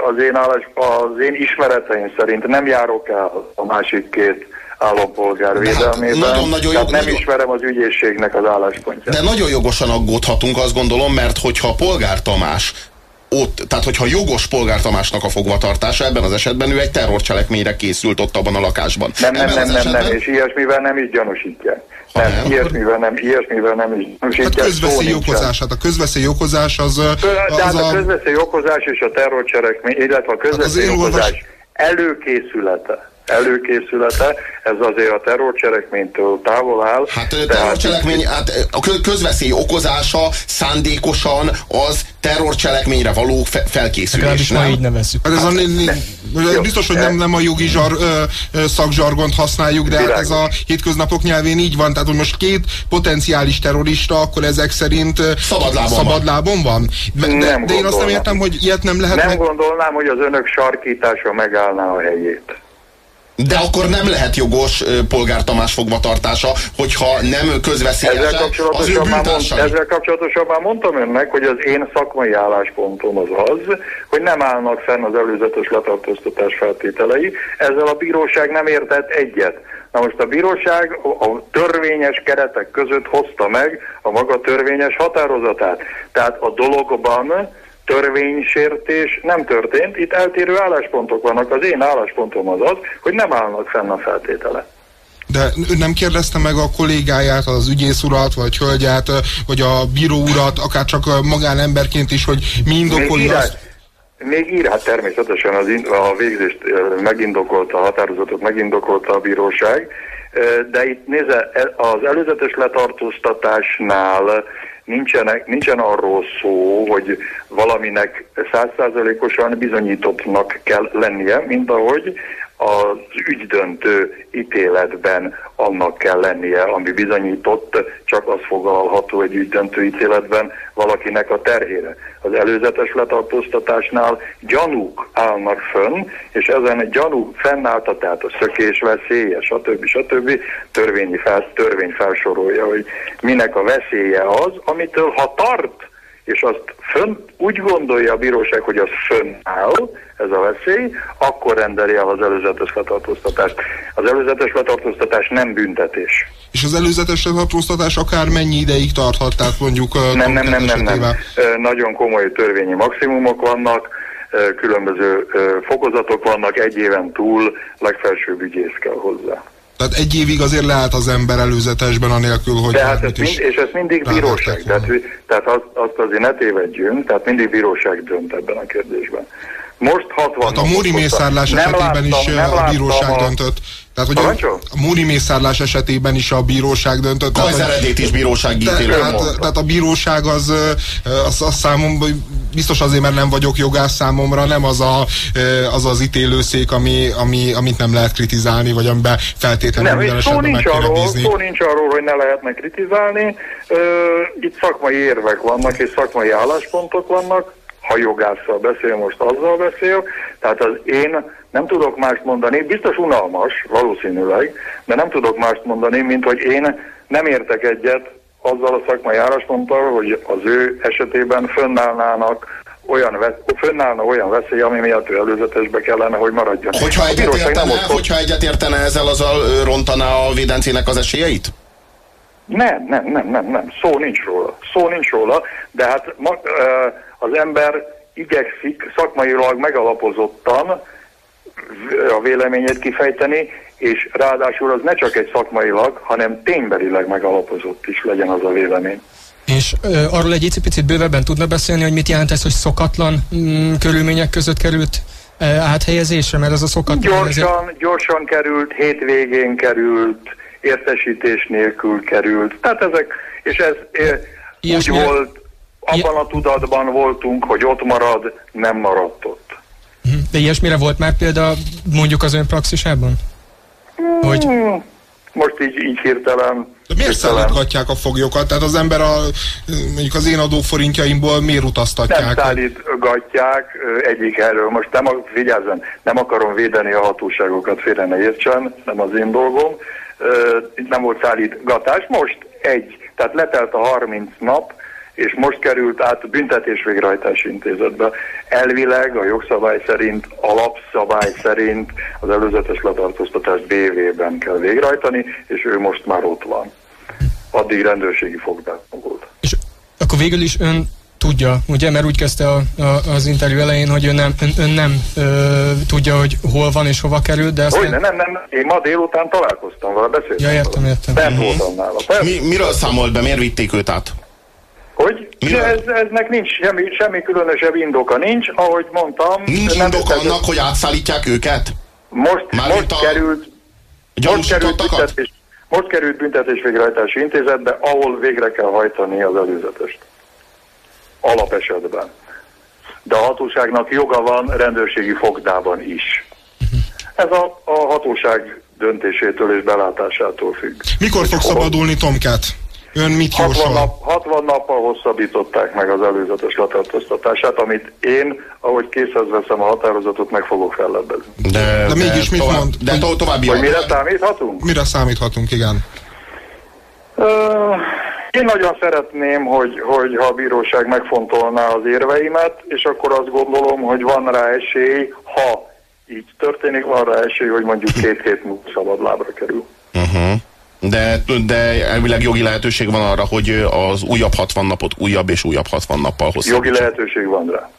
az én, állás, az én ismereteim szerint nem járok el a másik két állampolgár hát védelmében. Hát nagyon, nagyon jog, nem nagyon... ismerem az ügyészségnek az álláspontját. De nagyon jogosan aggódhatunk, azt gondolom, mert hogyha a polgár Tamás ott, tehát hogyha jogos polgár Tamásnak a fogvatartása, ebben az esetben ő egy terrorcselekményre készült ott abban a lakásban. Nem, nem, nem, nem, esetben... nem, és ilyesmivel nem is gyanúsítják. Nem, nem, ilyesmivel nem, ilyesmivel nem is gyanúsítják. Hát közveszély okozás, hát a közveszély okozás az... az De hát a, a közveszély okozás és a terrorcselekmény, illetve a közveszély hát okozás előkészülete előkészülete, ez azért a terrorcselekménytől távol áll. Hát a terrorcselekmény, hát a közveszély okozása szándékosan az terrorcselekményre való fe felkészülés, nem? így nevezzük. Hát ez hát, a, ne, biztos, hogy nem, nem a jogi zsar, ö, ö, szakzsargont használjuk, de hát ez a hétköznapok nyelvén így van. Tehát, hogy most két potenciális terrorista, akkor ezek szerint szabadlábon, szabadlábon van. van. De, de én azt nem értem, hogy ilyet nem lehet Nem meg... gondolnám, hogy az önök sarkítása megállná a helyét. De akkor nem lehet jogos polgár Tamás fogvatartása, hogyha nem közveszélyesen ezzel kapcsolatosan, az már mond, ezzel kapcsolatosan már mondtam önnek, hogy az én szakmai álláspontom az az, hogy nem állnak fenn az előzetes letartóztatás feltételei. Ezzel a bíróság nem értett egyet. Na most a bíróság a törvényes keretek között hozta meg a maga törvényes határozatát. Tehát a dologban törvénysértés nem történt, itt eltérő álláspontok vannak. Az én álláspontom az az, hogy nem állnak fenn a feltétele. De nem kérdezte meg a kollégáját, az ügyész urat, vagy hölgyát, vagy a bíró urat, akár csak magánemberként is, hogy mi indokolja azt? Még ír, hát természetesen az in, a végzést megindokolta, a határozatot megindokolta a bíróság, de itt nézze, e, az előzetes letartóztatásnál nincsenek, nincsen arról szó, hogy valaminek százszázalékosan bizonyítottnak kell lennie, mint ahogy az ügydöntő ítéletben annak kell lennie, ami bizonyított, csak az foglalható egy ügydöntő ítéletben valakinek a terhére. Az előzetes letartóztatásnál gyanúk állnak fönn, és ezen gyanú fennállta, tehát a szökés veszélye, stb. stb. Törvényi fel, törvény felsorolja, hogy minek a veszélye az, amitől ha tart, és azt fönn, úgy gondolja a bíróság, hogy az fönnáll, ez a veszély, akkor rendeli el az előzetes letartóztatást. Az előzetes letartóztatás nem büntetés. És az előzetes letartóztatás akár mennyi ideig tarthat, tehát mondjuk... Nem, nem, nem, nem, nem. Nagyon komoly törvényi maximumok vannak, különböző fokozatok vannak, egy éven túl legfelsőbb ügyész kell hozzá. Tehát egy évig azért lehet az ember előzetesben, anélkül, hogy... De hát ez mind, és ez mindig bíróság. Tehát, tehát azt, azt azért ne tévedjünk, tehát mindig bíróság dönt ebben a kérdésben. Most 60 hát a Móri mészárlás esetében láttam, is a bíróság a... döntött. Tehát, hogy a, a Múri mészárlás esetében is a bíróság döntött. Kajzeredét is bíróság ítélő. Tehát, tehát a bíróság az, az, az számomra, biztos azért, mert nem vagyok jogász számomra, nem az a, az, az ítélőszék, ami, ami, amit nem lehet kritizálni, vagy amiben feltétlenül nem, minden szó nincs, arról, szó nincs arról, hogy ne lehetne kritizálni. Itt szakmai érvek vannak, és szakmai álláspontok vannak ha jogásszal beszél, most azzal beszél. Tehát az én nem tudok mást mondani, biztos unalmas, valószínűleg, de nem tudok mást mondani, mint hogy én nem értek egyet azzal a szakmai állásponttal, hogy az ő esetében fönnállnának olyan, fönnállna olyan veszély, ami miatt ő előzetesbe kellene, hogy maradjon. Hogyha egyetértene, hogyha egyetértene ezzel, azzal rontaná a védencének az esélyeit? Nem, nem, nem, nem, nem. Szó nincs róla. Szó nincs róla, de hát ma, az ember igyekszik szakmailag megalapozottan a véleményét kifejteni, és ráadásul az ne csak egy szakmailag, hanem ténybelileg megalapozott is legyen az a vélemény. És ö, arról egy picit bővebben tudna beszélni, hogy mit jelent ez, hogy szokatlan mm, körülmények között került áthelyezésre, mert az a szokat... Gyorsan, gyorsan került, hétvégén került, értesítés nélkül került. Tehát ezek, és ez úgy volt, abban a tudatban voltunk, hogy ott marad, nem maradt ott. Mhm. De ilyesmire volt már példa mondjuk az ön praxisában? Hogy... Hmm, most így, így hirtelen de miért szállítgatják a foglyokat? Tehát az ember a, mondjuk az én adóforintjaimból miért utaztatják? Nem szállítgatják egyik erről. Most nem, vigyázzon, nem akarom védeni a hatóságokat, félre ne értsen, nem az én dolgom. Itt nem volt szállítgatás. Most egy, tehát letelt a 30 nap, és most került át a büntetés végrehajtási intézetbe. Elvileg a jogszabály szerint, alapszabály szerint az előzetes letartóztatást BV-ben kell végrehajtani, és ő most már ott van. Addig rendőrségi fogdában volt. És akkor végül is ön tudja, ugye, mert úgy kezdte a, a, az interjú elején, hogy ön nem, ön, ön nem ö, tudja, hogy hol van és hova került, de aztán... Hogy, nem, nem, én ma délután találkoztam vele, beszéltem. Ja, értem, értem. Bent uh-huh. voltam nála. Mi, miről számolt be, miért vitték őt át? Hogy? Ez, eznek nincs semmi, semmi különösebb indoka nincs, ahogy mondtam. Nincs nem indok annak, hogy átszállítják őket? Most, most a... került, most került, büntetés, most került büntetés végrehajtási intézetbe, ahol végre kell hajtani az előzetest. Alapesetben. De a hatóságnak joga van rendőrségi fogdában is. Ez a, a hatóság döntésétől és belátásától függ. Mikor fog szabadulni Tomkát? Ön mit 60, nap, 60 nappal hosszabbították meg az előzetes letartóztatását, amit én, ahogy készhez veszem a határozatot, meg fogok fellebbezni. De, de, de mégis mit tovább, mond? De to további Hogy mire számíthatunk? Mire számíthatunk, igen. Uh, én nagyon szeretném, hogy, hogy ha a bíróság megfontolná az érveimet, és akkor azt gondolom, hogy van rá esély, ha így történik, van rá esély, hogy mondjuk két hét múlva szabadlábra kerül. Uh-huh. De, de elvileg jogi lehetőség van arra, hogy az újabb 60 napot újabb és újabb 60 nappal hozzá. Jogi lehetőség van rá.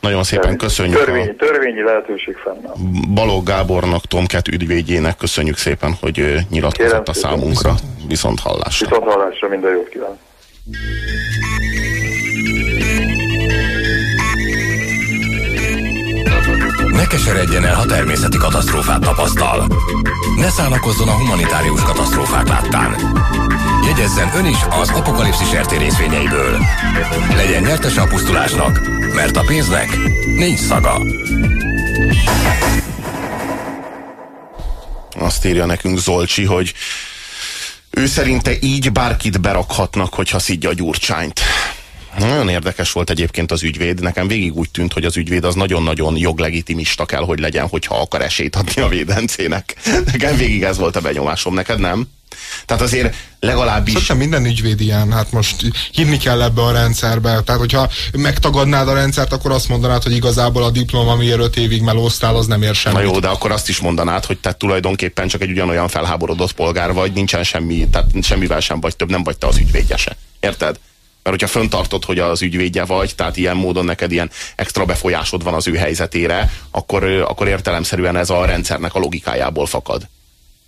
Nagyon szépen köszönjük. Törvényi, a törvényi lehetőség fennáll. Balogh Gábornak, Tomket ügyvédjének köszönjük szépen, hogy nyilatkozott a számunkra. Viszont hallásra. Viszont hallásra, minden jót kívánok. Ne keseredjen el, ha természeti katasztrófát tapasztal. Ne szánakozzon a humanitárius katasztrófák láttán. Jegyezzen ön is az apokalipszis RT részvényeiből. Legyen nyertes a pusztulásnak, mert a pénznek nincs szaga. Azt írja nekünk Zolcsi, hogy ő szerinte így bárkit berakhatnak, hogyha szidja a gyurcsányt. Nagyon érdekes volt egyébként az ügyvéd. Nekem végig úgy tűnt, hogy az ügyvéd az nagyon-nagyon joglegitimista kell, hogy legyen, hogyha akar esélyt adni a védencének. Nekem végig ez volt a benyomásom, neked nem? Tehát azért legalábbis... Szerintem minden ügyvéd ilyen, hát most hinni kell ebbe a rendszerbe. Tehát, hogyha megtagadnád a rendszert, akkor azt mondanád, hogy igazából a diploma, amiért öt évig melóztál, az nem ér semmit. Na jó, de akkor azt is mondanád, hogy te tulajdonképpen csak egy ugyanolyan felháborodott polgár vagy, nincsen semmi, tehát semmivel sem vagy több, nem vagy te az ügyvédjese. Érted? Mert hogyha föntartod, hogy az ügyvédje vagy, tehát ilyen módon neked ilyen extra befolyásod van az ő helyzetére, akkor, akkor értelemszerűen ez a rendszernek a logikájából fakad.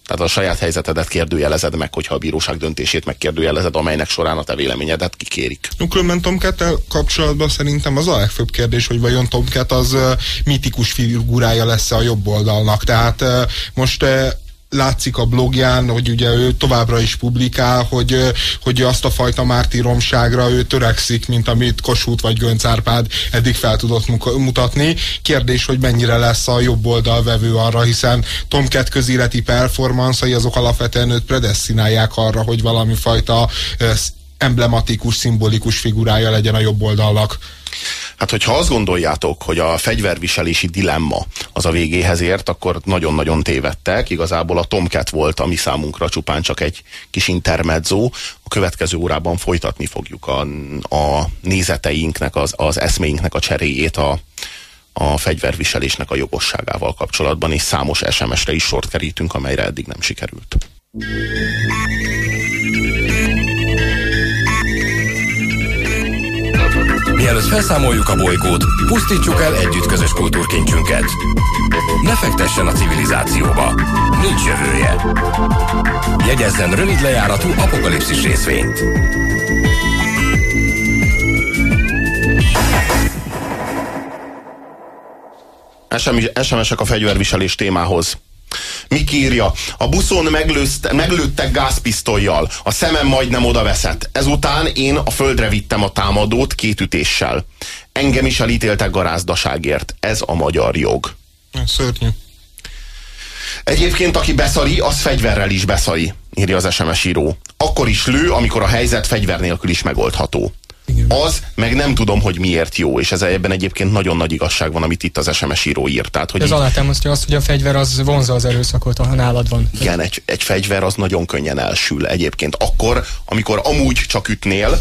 Tehát a saját helyzetedet kérdőjelezed meg, hogyha a bíróság döntését megkérdőjelezed, amelynek során a te véleményedet kikérik. Különben Tomcat kapcsolatban szerintem az a legfőbb kérdés, hogy vajon Tomcat az uh, mítikus figurája lesz a jobb oldalnak. Tehát uh, most uh, látszik a blogján, hogy ugye ő továbbra is publikál, hogy, hogy azt a fajta mártíromságra ő törekszik, mint amit Kossuth vagy Gönc Árpád eddig fel tudott mutatni. Kérdés, hogy mennyire lesz a jobb oldal vevő arra, hiszen Tomcat közéleti performanszai azok alapvetően őt predestinálják arra, hogy valami fajta emblematikus, szimbolikus figurája legyen a jobb oldalnak. Hát, hogyha azt gondoljátok, hogy a fegyverviselési dilemma az a végéhez ért, akkor nagyon-nagyon tévedtek. Igazából a Tomcat volt a mi számunkra csupán csak egy kis intermezzo. A következő órában folytatni fogjuk a, a nézeteinknek, az, az eszméinknek a cseréjét a, a fegyverviselésnek a jogosságával kapcsolatban, és számos SMS-re is sort kerítünk, amelyre eddig nem sikerült. Mielőtt felszámoljuk a bolygót, pusztítsuk el együtt közös kultúrkincsünket. Ne fektessen a civilizációba. Nincs jövője. Jegyezzen rövid lejáratú apokalipszis részvényt. SMS-ek a fegyverviselés témához. Miki írja, a buszon meglőzte, meglőttek gázpisztolyjal, a szemem majdnem odaveszett. Ezután én a földre vittem a támadót két ütéssel. Engem is elítéltek garázdaságért. Ez a magyar jog. Szörnyű. Egyébként, aki beszari, az fegyverrel is beszari, írja az SMS író. Akkor is lő, amikor a helyzet fegyver nélkül is megoldható. Az, meg nem tudom, hogy miért jó, és ez ebben egyébként nagyon nagy igazság van, amit itt az SMS író írt. Tehát, hogy ez így... alátámasztja azt, hogy a fegyver az vonza az erőszakot, ha nálad van. Igen, egy, egy fegyver az nagyon könnyen elsül egyébként. Akkor, amikor amúgy csak ütnél,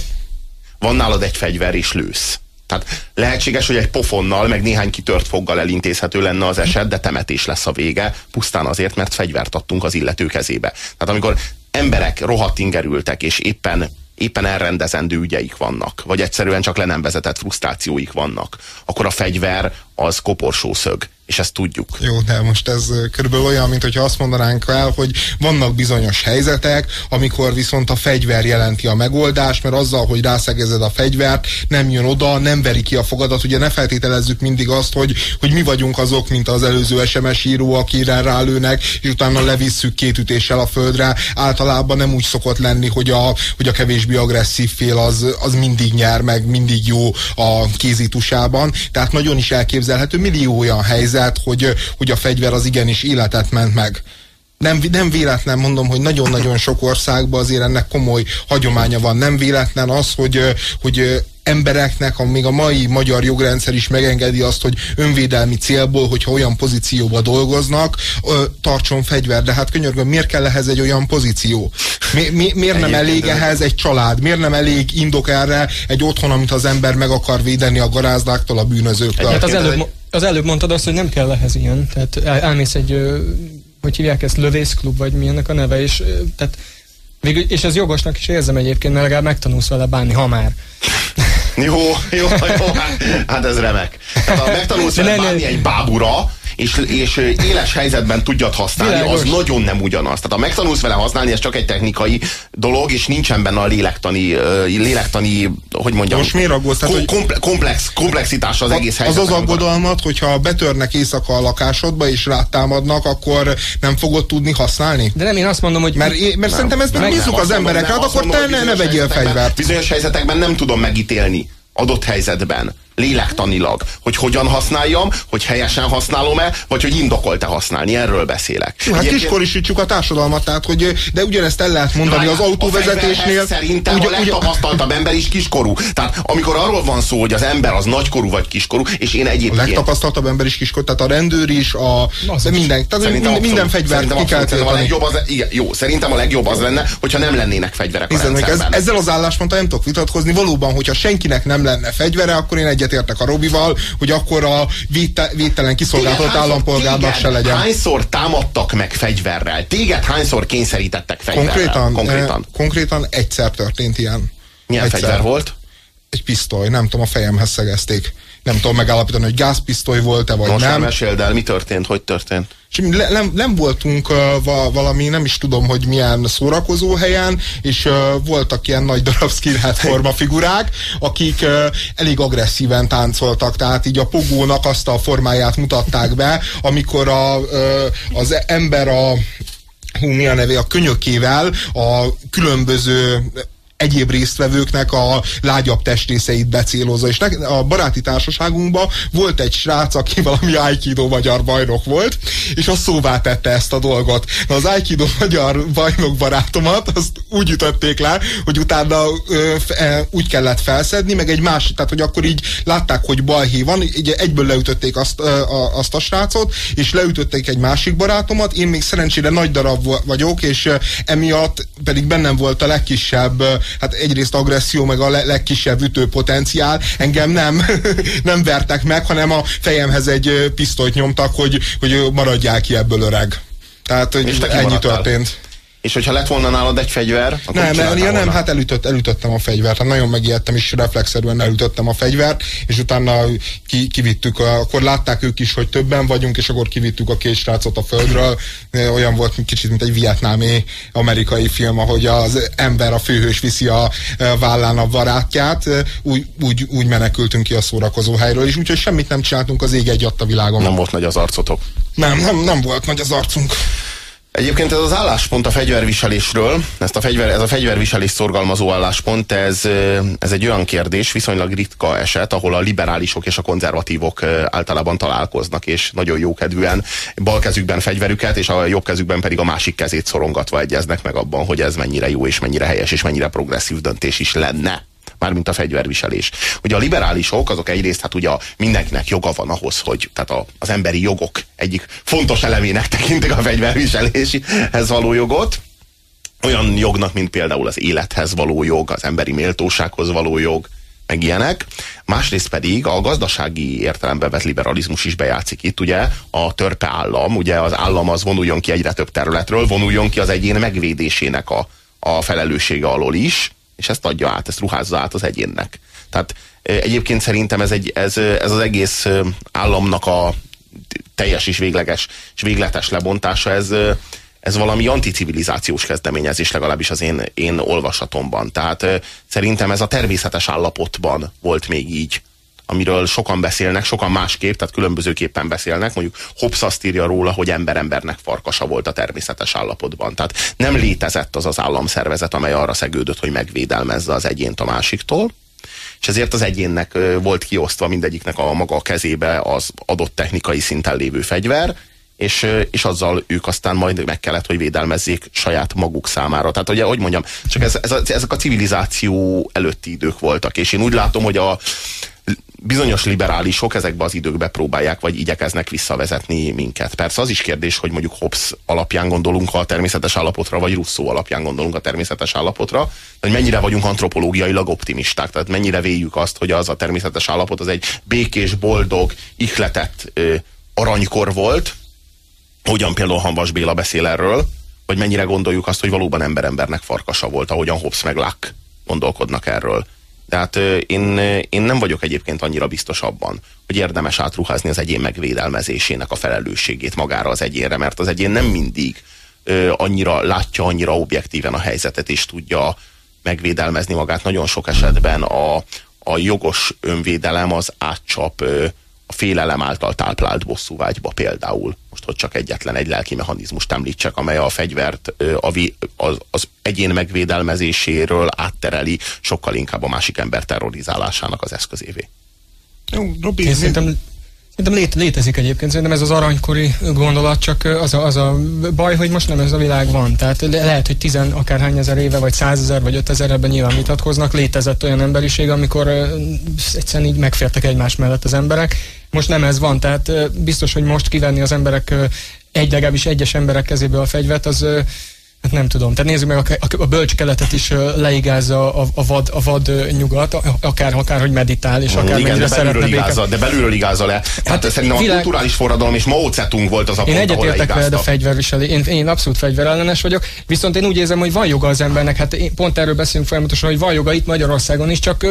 van nálad egy fegyver és lősz. Tehát lehetséges, hogy egy pofonnal, meg néhány kitört foggal elintézhető lenne az eset, de temetés lesz a vége, pusztán azért, mert fegyvert adtunk az illető kezébe. Tehát amikor emberek rohadt ingerültek, és éppen éppen elrendezendő ügyeik vannak, vagy egyszerűen csak le nem vezetett frusztrációik vannak, akkor a fegyver az koporsószög és ezt tudjuk. Jó, de most ez körülbelül olyan, mint hogyha azt mondanánk el, hogy vannak bizonyos helyzetek, amikor viszont a fegyver jelenti a megoldást, mert azzal, hogy rászegezed a fegyvert, nem jön oda, nem veri ki a fogadat. Ugye ne feltételezzük mindig azt, hogy, hogy mi vagyunk azok, mint az előző SMS író, akire rálőnek, és utána levisszük két ütéssel a földre. Általában nem úgy szokott lenni, hogy a, hogy a kevésbé agresszív fél az, az mindig nyer, meg mindig jó a kézitusában. Tehát nagyon is elképzelhető millió olyan helyzet, helyzet, hogy, hogy a fegyver az igenis életet ment meg. Nem, nem véletlen mondom, hogy nagyon-nagyon sok országban azért ennek komoly hagyománya van. Nem véletlen az, hogy, hogy embereknek, még a mai magyar jogrendszer is megengedi azt, hogy önvédelmi célból, hogyha olyan pozícióba dolgoznak, tartson fegyver. De hát könyörgöm, miért kell ehhez egy olyan pozíció? Mi, mi, miért nem elég ehhez egy család? Miért nem elég indok erre egy otthon, amit az ember meg akar védeni a garázdáktól, a bűnözőktől? Hát az előbb, az előbb mondtad azt, hogy nem kell ehhez ilyen. Tehát elmész egy, hogy hívják ezt, lövészklub, vagy mi ennek a neve, és, tehát, végül, és ez jogosnak is érzem egyébként, mert legalább megtanulsz vele bánni, ha már. Jó, jó, jó, hát, hát ez remek. Tehát ha megtanulsz vele bánni egy bábura, és, és éles helyzetben tudjad használni, Világos. az nagyon nem ugyanaz. Tehát ha megtanulsz vele használni, ez csak egy technikai dolog, és nincsen benne a lélektani, lélektani hogy mondjam, Most miért aggódsz? Kom- hogy komplex, komplexitás az egész helyzet. Az az aggodalmat, hogyha betörnek éjszaka a lakásodba, és rátámadnak, akkor nem fogod tudni használni? De nem, én azt mondom, hogy... Mert, mert nem, szerintem ezt meg bízzuk az embereket, hát akkor te ne, ne vegyél fegyvert. Bizonyos helyzetekben nem tudom megítélni adott helyzetben lélektanilag, hogy hogyan használjam, hogy helyesen használom-e, vagy hogy indokolt-e használni, erről beszélek. Jó, hát Egyébként... kiskorosítsuk a társadalmat, tehát, hogy, de ugyanezt el lehet mondani az autóvezetésnél. Szerintem ugye, a legtapasztaltabb ember is kiskorú. Tehát amikor arról van szó, hogy az ember az nagykorú vagy kiskorú, és én egyébként... A legtapasztaltabb ember is kiskorú, tehát a rendőr is, a, de minden, tehát szerintem minden, minden fegyvert ki kell a legjobb az, igen, Jó, szerintem a legjobb az lenne, hogyha nem lennének fegyverek Hiszen, a ez, Ezzel az állásponttal nem tudok vitatkozni. Valóban, hogyha senkinek nem lenne fegyvere, akkor én egy egyetértek a Robival, hogy akkor a védtelen kiszolgáltatott állampolgárnak se legyen. Hányszor támadtak meg fegyverrel? Téged hányszor kényszerítettek fegyverrel? Konkrétan, konkrétan, eh, konkrétan egyszer történt ilyen. Milyen egyszer. fegyver volt? Egy pisztoly, nem tudom, a fejemhez szegezték. Nem tudom megállapítani, hogy gázpisztoly volt-e, vagy Most nem. Most meséld el, mi történt, hogy történt? és le, nem, nem voltunk uh, valami, nem is tudom, hogy milyen szórakozó helyen, és uh, voltak ilyen nagy darab skinhead forma figurák, akik uh, elég agresszíven táncoltak, tehát így a pogónak azt a formáját mutatták be, amikor a, uh, az ember a hú, mi a neve, a könyökével a különböző egyéb résztvevőknek a lágyabb testrészeit becélozza. És a baráti társaságunkban volt egy srác, aki (laughs) valami Aikido magyar bajnok volt, és az szóvá tette ezt a dolgot. Na, az Aikido magyar bajnok barátomat azt úgy ütötték le, hogy utána ö, e, úgy kellett felszedni, meg egy másik, tehát hogy akkor így látták, hogy balhé van, így egyből leütötték azt, ö, a, azt a srácot, és leütötték egy másik barátomat, én még szerencsére nagy darab vagyok, és emiatt pedig bennem volt a legkisebb hát egyrészt agresszió, meg a legkisebb ütőpotenciál. Engem nem, (laughs) nem vertek meg, hanem a fejemhez egy pisztolyt nyomtak, hogy, hogy maradjál ki ebből öreg. Tehát, hogy ennyi történt. És hogyha lett volna nálad egy fegyver, akkor Nem, nem, ja, nem, hát elütött, elütöttem a fegyvert. Hát nagyon megijedtem, és reflexzerűen elütöttem a fegyvert, és utána ki, kivittük, akkor látták ők is, hogy többen vagyunk, és akkor kivittük a két srácot a földről. Olyan volt kicsit, mint egy vietnámi amerikai film, ahogy az ember, a főhős viszi a vállán a barátját. Úgy, úgy, úgy menekültünk ki a szórakozó helyről, és úgyhogy semmit nem csináltunk az ég egy a világon. Nem volt nagy az arcotok. Nem, nem, nem volt nagy az arcunk. Egyébként ez az álláspont a fegyverviselésről, ezt a fegyver, ez a fegyverviselés szorgalmazó álláspont, ez, ez egy olyan kérdés, viszonylag ritka eset, ahol a liberálisok és a konzervatívok általában találkoznak, és nagyon jókedvűen bal kezükben fegyverüket, és a jobb kezükben pedig a másik kezét szorongatva egyeznek meg abban, hogy ez mennyire jó, és mennyire helyes, és mennyire progresszív döntés is lenne mármint a fegyverviselés. Ugye a liberálisok azok egyrészt, hát ugye mindenkinek joga van ahhoz, hogy tehát a, az emberi jogok egyik fontos elemének tekintik a fegyverviseléshez való jogot, olyan jognak, mint például az élethez való jog, az emberi méltósághoz való jog, meg ilyenek. Másrészt pedig a gazdasági értelembe vett liberalizmus is bejátszik itt, ugye a törpe állam, ugye az állam az vonuljon ki egyre több területről, vonuljon ki az egyén megvédésének a, a felelőssége alól is, és ezt adja át, ezt ruházza át az egyénnek. Tehát egyébként szerintem ez, egy, ez, ez az egész államnak a teljes és végleges és végletes lebontása, ez, ez valami anticivilizációs kezdeményezés, legalábbis az én, én olvasatomban. Tehát szerintem ez a természetes állapotban volt még így amiről sokan beszélnek, sokan másképp, tehát különbözőképpen beszélnek. Mondjuk Hobbes azt írja róla, hogy ember-embernek farkasa volt a természetes állapotban. Tehát nem létezett az az államszervezet, amely arra szegődött, hogy megvédelmezze az egyént a másiktól, és ezért az egyénnek volt kiosztva mindegyiknek a maga kezébe az adott technikai szinten lévő fegyver, és, és azzal ők aztán majd meg kellett, hogy védelmezzék saját maguk számára. Tehát ugye, hogy mondjam, csak ez, ez a, ezek a civilizáció előtti idők voltak, és én úgy látom, hogy a, bizonyos liberálisok ezekbe az időkbe próbálják, vagy igyekeznek visszavezetni minket. Persze az is kérdés, hogy mondjuk Hobbes alapján gondolunk a természetes állapotra, vagy Rousseau alapján gondolunk a természetes állapotra, hogy mennyire vagyunk antropológiailag optimisták, tehát mennyire véljük azt, hogy az a természetes állapot az egy békés, boldog, ihletett ö, aranykor volt, hogyan például Hanvas Béla beszél erről, vagy mennyire gondoljuk azt, hogy valóban ember-embernek farkasa volt, ahogyan Hobbes meg Locke gondolkodnak erről. Tehát én, én nem vagyok egyébként annyira biztos abban, hogy érdemes átruházni az egyén megvédelmezésének a felelősségét magára az egyénre, mert az egyén nem mindig annyira látja annyira objektíven a helyzetet, és tudja megvédelmezni magát. Nagyon sok esetben a, a jogos önvédelem az átcsap a félelem által táplált bosszúvágyba például. Most, hogy csak egyetlen egy lelki mechanizmust említsek, amely a fegyvert a, az, az egyén megvédelmezéséről áttereli sokkal inkább a másik ember terrorizálásának az eszközévé. Jó, Robi, Én szerintem Szerintem lét, létezik egyébként, szerintem ez az aranykori gondolat, csak az a, az a baj, hogy most nem ez a világ van. Tehát le, lehet, hogy tizen akárhány ezer éve, vagy százezer, vagy ötezer ebben nyilván vitatkoznak, létezett olyan emberiség, amikor uh, egyszerűen így megfértek egymás mellett az emberek. Most nem ez van, tehát biztos, hogy most kivenni az emberek uh, egy, legalábbis egyes emberek kezéből a fegyvert, az Hát nem tudom. Tehát nézzük meg, a, a, a bölcs keletet is leigázza a, a, vad, a vad nyugat, akár, akár hogy meditál, és akár Igen, de belülről igázza, de belülről igázza le. Hát, hát szerintem világ... a kulturális forradalom és Mao Zedong volt az a Én egyetértek veled a fegyverviselő. Én, én abszolút fegyverellenes vagyok, viszont én úgy érzem, hogy van joga az embernek. Hát én, pont erről beszélünk folyamatosan, hogy van joga itt Magyarországon is, csak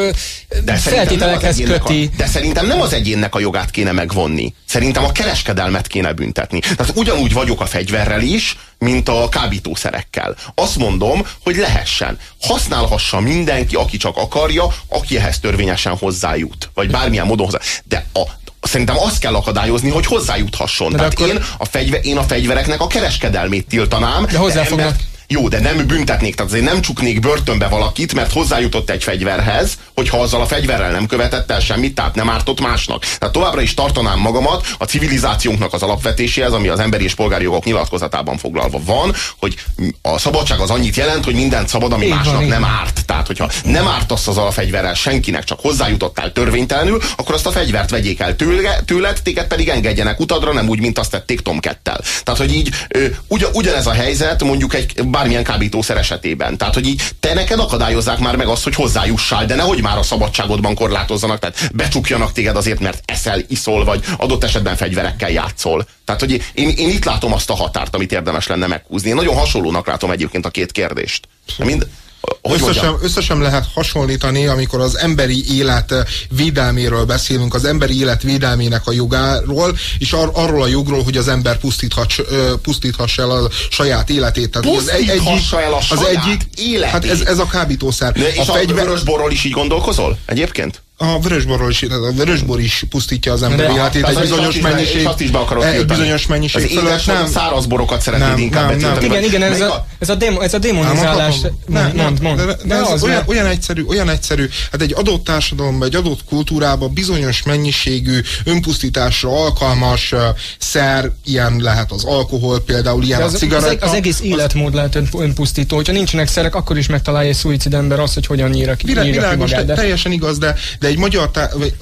de feltételekhez köti. A, de szerintem nem az egyénnek a jogát kéne megvonni. Szerintem a kereskedelmet kéne büntetni. Tehát ugyanúgy vagyok a fegyverrel is, mint a kábítószerekkel. Azt mondom, hogy lehessen. Használhassa mindenki, aki csak akarja, aki ehhez törvényesen hozzájut. Vagy bármilyen módon hozzá. De a, szerintem azt kell akadályozni, hogy hozzájuthasson. De Tehát akkor... én, a fegyver, én a fegyvereknek a kereskedelmét tiltanám. De hozzá fognak, jó, de nem büntetnék, tehát azért nem csuknék börtönbe valakit, mert hozzájutott egy fegyverhez, hogyha azzal a fegyverrel nem követett el semmit, tehát nem ártott másnak. Tehát továbbra is tartanám magamat a civilizációnknak az alapvetéséhez, ami az emberi és polgári jogok nyilatkozatában foglalva van, hogy a szabadság az annyit jelent, hogy mindent szabad, ami így másnak van, nem árt. Tehát, hogyha nem ártasz az a fegyverrel senkinek, csak hozzájutottál törvénytelenül, akkor azt a fegyvert vegyék el tőle, tőled, téged pedig engedjenek utadra, nem úgy, mint azt tették Tomkettel. Tehát, hogy így ugyanez a helyzet mondjuk egy bármilyen kábítószer esetében. Tehát, hogy így te neked akadályozzák már meg azt, hogy hozzájussál, de nehogy már a szabadságodban korlátozzanak, tehát becsukjanak téged azért, mert eszel, iszol, vagy adott esetben fegyverekkel játszol. Tehát, hogy én, én itt látom azt a határt, amit érdemes lenne meghúzni. Én nagyon hasonlónak látom egyébként a két kérdést. Mind, hogy összesen, összesen lehet hasonlítani, amikor az emberi élet védelméről beszélünk, az emberi élet védelmének a jogáról, és ar arról a jogról, hogy az ember pusztíthass, pusztíthassa el a saját életét. Tehát az, egy, egyik, el a az egyik, életét. Hát ez, ez a kábítószer. De és a, a fegyver... is így gondolkozol egyébként? A vörösborról is, a vörösbor is pusztítja az ember életét egy bizonyos mennyiség. Azt is be akarod egy bizonyos mennyiség az fölött. Nem, száraz borokat szeretnéd nem, inkább nem, nem. Igen, igen, ez a, ez a, demo, ez a demonizálás. Nem, mond, mond. De, de ez olyan, olyan, egyszerű, olyan egyszerű. Hát egy adott társadalomban, egy adott kultúrában bizonyos mennyiségű önpusztításra alkalmas uh, szer, ilyen lehet az alkohol, például ilyen az, a cigaretta. Az, az egész életmód lehet önpusztító. Hogyha nincsenek szerek, akkor is megtalálja egy szuicid ember azt, hogy hogyan nyíra ki, nyíra ki magát. Teljesen igaz, de, de egy magyar,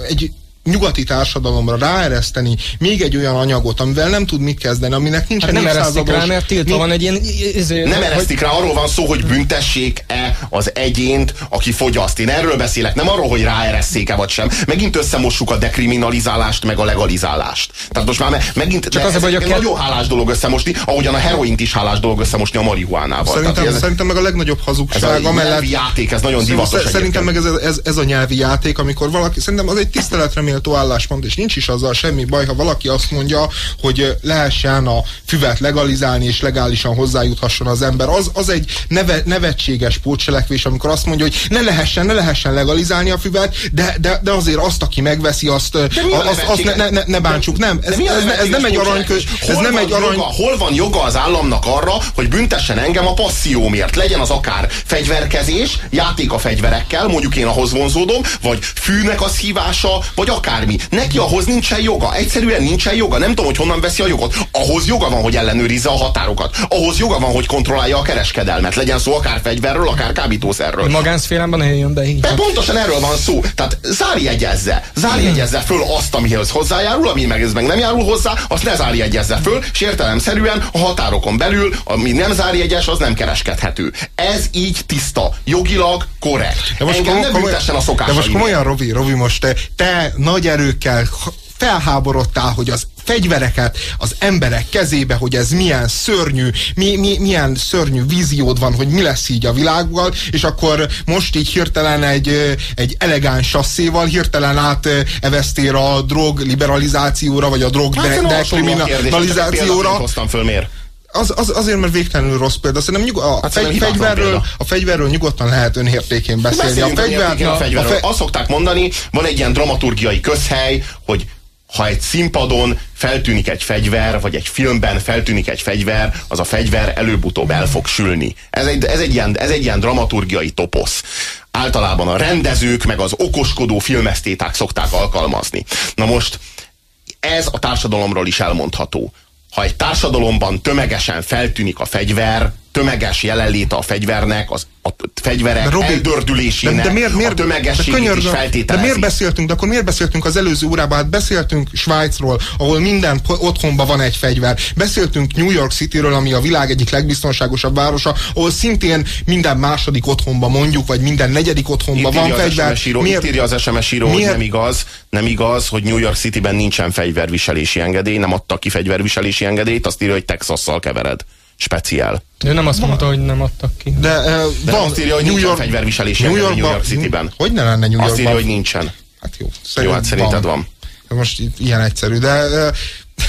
egy nyugati társadalomra ráereszteni még egy olyan anyagot, amivel nem tud mit kezdeni, aminek nincs hát nem eresztik rá, mert tiltva van egy ilyen... Izé, nem eresztik rá, arról van szó, hogy büntessék-e az egyént, aki fogyaszt. Én erről beszélek, nem arról, hogy ráeresszék-e vagy sem. Megint összemossuk a dekriminalizálást, meg a legalizálást. Tehát most már megint Csak az, hogy a nagyon hálás dolog összemosni, ahogyan a heroint is hálás dolog összemosni a marihuánával. Szerintem, ez, szerintem meg a legnagyobb hazugság. Ez a nyelvi játék, ez nagyon divatos. Szerintem meg ez, ez, ez, a nyelvi játék, amikor valaki, szerintem az egy tiszteletre méltó álláspont, és nincs is azzal semmi baj, ha valaki azt mondja, hogy lehessen a füvet legalizálni, és legálisan hozzájuthasson az ember. Az, az egy neve, nevetséges pótcselekvés, amikor azt mondja, hogy ne lehessen, ne lehessen legalizálni a füvet, de, de, de azért azt, aki megveszi, azt, azt, azt ne, ne, ne bántsuk. Nem, ez, ez, ez nem egy aranyköz, ez nem egy arany... Joga, hol van joga az államnak arra, hogy büntessen engem a passziómért? Legyen az akár fegyverkezés, játék a fegyverekkel, mondjuk én ahhoz vonzódom, vagy fűnek az hívása, vagy akármi. Neki ahhoz nincsen joga. Egyszerűen nincsen joga. Nem tudom, hogy honnan veszi a jogot. Ahhoz joga van, hogy ellenőrizze a határokat. Ahhoz joga van, hogy kontrollálja a kereskedelmet. Legyen szó akár fegyverről, akár kábítószerről. Magánszférában ne jön be. De pontosan erről van szó. Tehát zárjegyezze. Zárjegyezze föl azt, amihez hozzájárul, ami meg ez meg nem járul hozzá, azt ne zárjegyezze föl, és értelemszerűen a határokon belül, ami nem zárjegyes, az nem kereskedhető. Ez így tiszta, jogilag korrekt. De most Engem komoly, ne a szokásai. De most komolyan, Robi, Robi, most te, te nagy erő erőkkel felháborodtál, hogy az fegyvereket az emberek kezébe, hogy ez milyen szörnyű, mi, mi, milyen szörnyű víziód van, hogy mi lesz így a világgal, és akkor most így hirtelen egy, egy elegáns sasszéval hirtelen áteveztél a drog liberalizációra, vagy a drog hát, dekriminalizációra. Hoztam föl, miért? Az, az, azért, mert végtelenül rossz példa. Szerintem nyug, a, hát fegy, fegyverről, a fegyverről nyugodtan lehet önértékén beszélni. A, fegyver, a, fegyverről. a fe... Azt szokták mondani, van egy ilyen dramaturgiai közhely, hogy ha egy színpadon feltűnik egy fegyver, vagy egy filmben feltűnik egy fegyver, az a fegyver előbb-utóbb el fog sülni. Ez egy, ez egy, ilyen, ez egy ilyen dramaturgiai toposz. Általában a rendezők, meg az okoskodó filmesztéták szokták alkalmazni. Na most ez a társadalomról is elmondható ha egy társadalomban tömegesen feltűnik a fegyver, tömeges jelenléte a fegyvernek, az a fegyverek de Robi, eldördülésének, de, de miért, miért, a tömegességét is feltételezi. De miért beszéltünk, de akkor miért beszéltünk az előző órában? Hát beszéltünk Svájcról, ahol minden otthonban van egy fegyver. Beszéltünk New York Cityről, ami a világ egyik legbiztonságosabb városa, ahol szintén minden második otthonban mondjuk, vagy minden negyedik otthonban van fegyver. Író, miért, írja az SMS író, miért? hogy nem igaz, nem igaz, hogy New York Cityben nincsen fegyverviselési engedély, nem adtak ki fegyverviselési engedélyt, azt írja, hogy Texasszal kevered speciál. Ő nem azt mondta, hogy nem adtak ki. De, uh, de van, azt írja, hogy New York, fegyverviselési New, York, New York City-ben. Hogy ne lenne New Yorkban? Azt írja, hogy nincsen. Hát jó. Jó, hát szerinted van. van. Most ilyen egyszerű, de uh,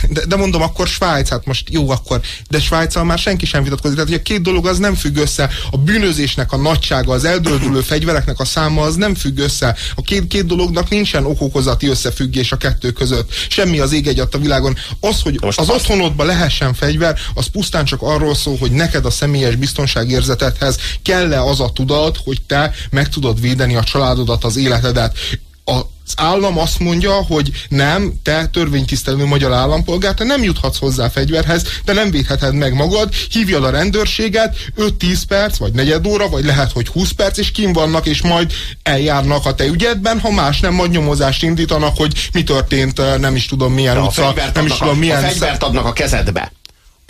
de, de mondom, akkor Svájc, hát most jó, akkor, de Svájccal már senki sem vitatkozik. Tehát, hogy a két dolog az nem függ össze. A bűnözésnek a nagysága, az eldördülő fegyvereknek a száma az nem függ össze. A két, két dolognak nincsen okokozati összefüggés a kettő között. Semmi az ég egyat a világon. Az, hogy most az otthonodban lehessen fegyver, az pusztán csak arról szól, hogy neked a személyes biztonságérzetethez kell-e az a tudat, hogy te meg tudod védeni a családodat, az életedet. A, az állam azt mondja, hogy nem, te törvénytisztelő magyar állampolgár, te nem juthatsz hozzá a fegyverhez, de nem védheted meg magad, hívjad a rendőrséget, 5-10 perc, vagy negyed óra, vagy lehet, hogy 20 perc, és kim vannak, és majd eljárnak a te ügyedben, ha más nem, majd nyomozást indítanak, hogy mi történt, nem is tudom milyen utca, nem is tudom milyen... A fegyvert adnak a kezedbe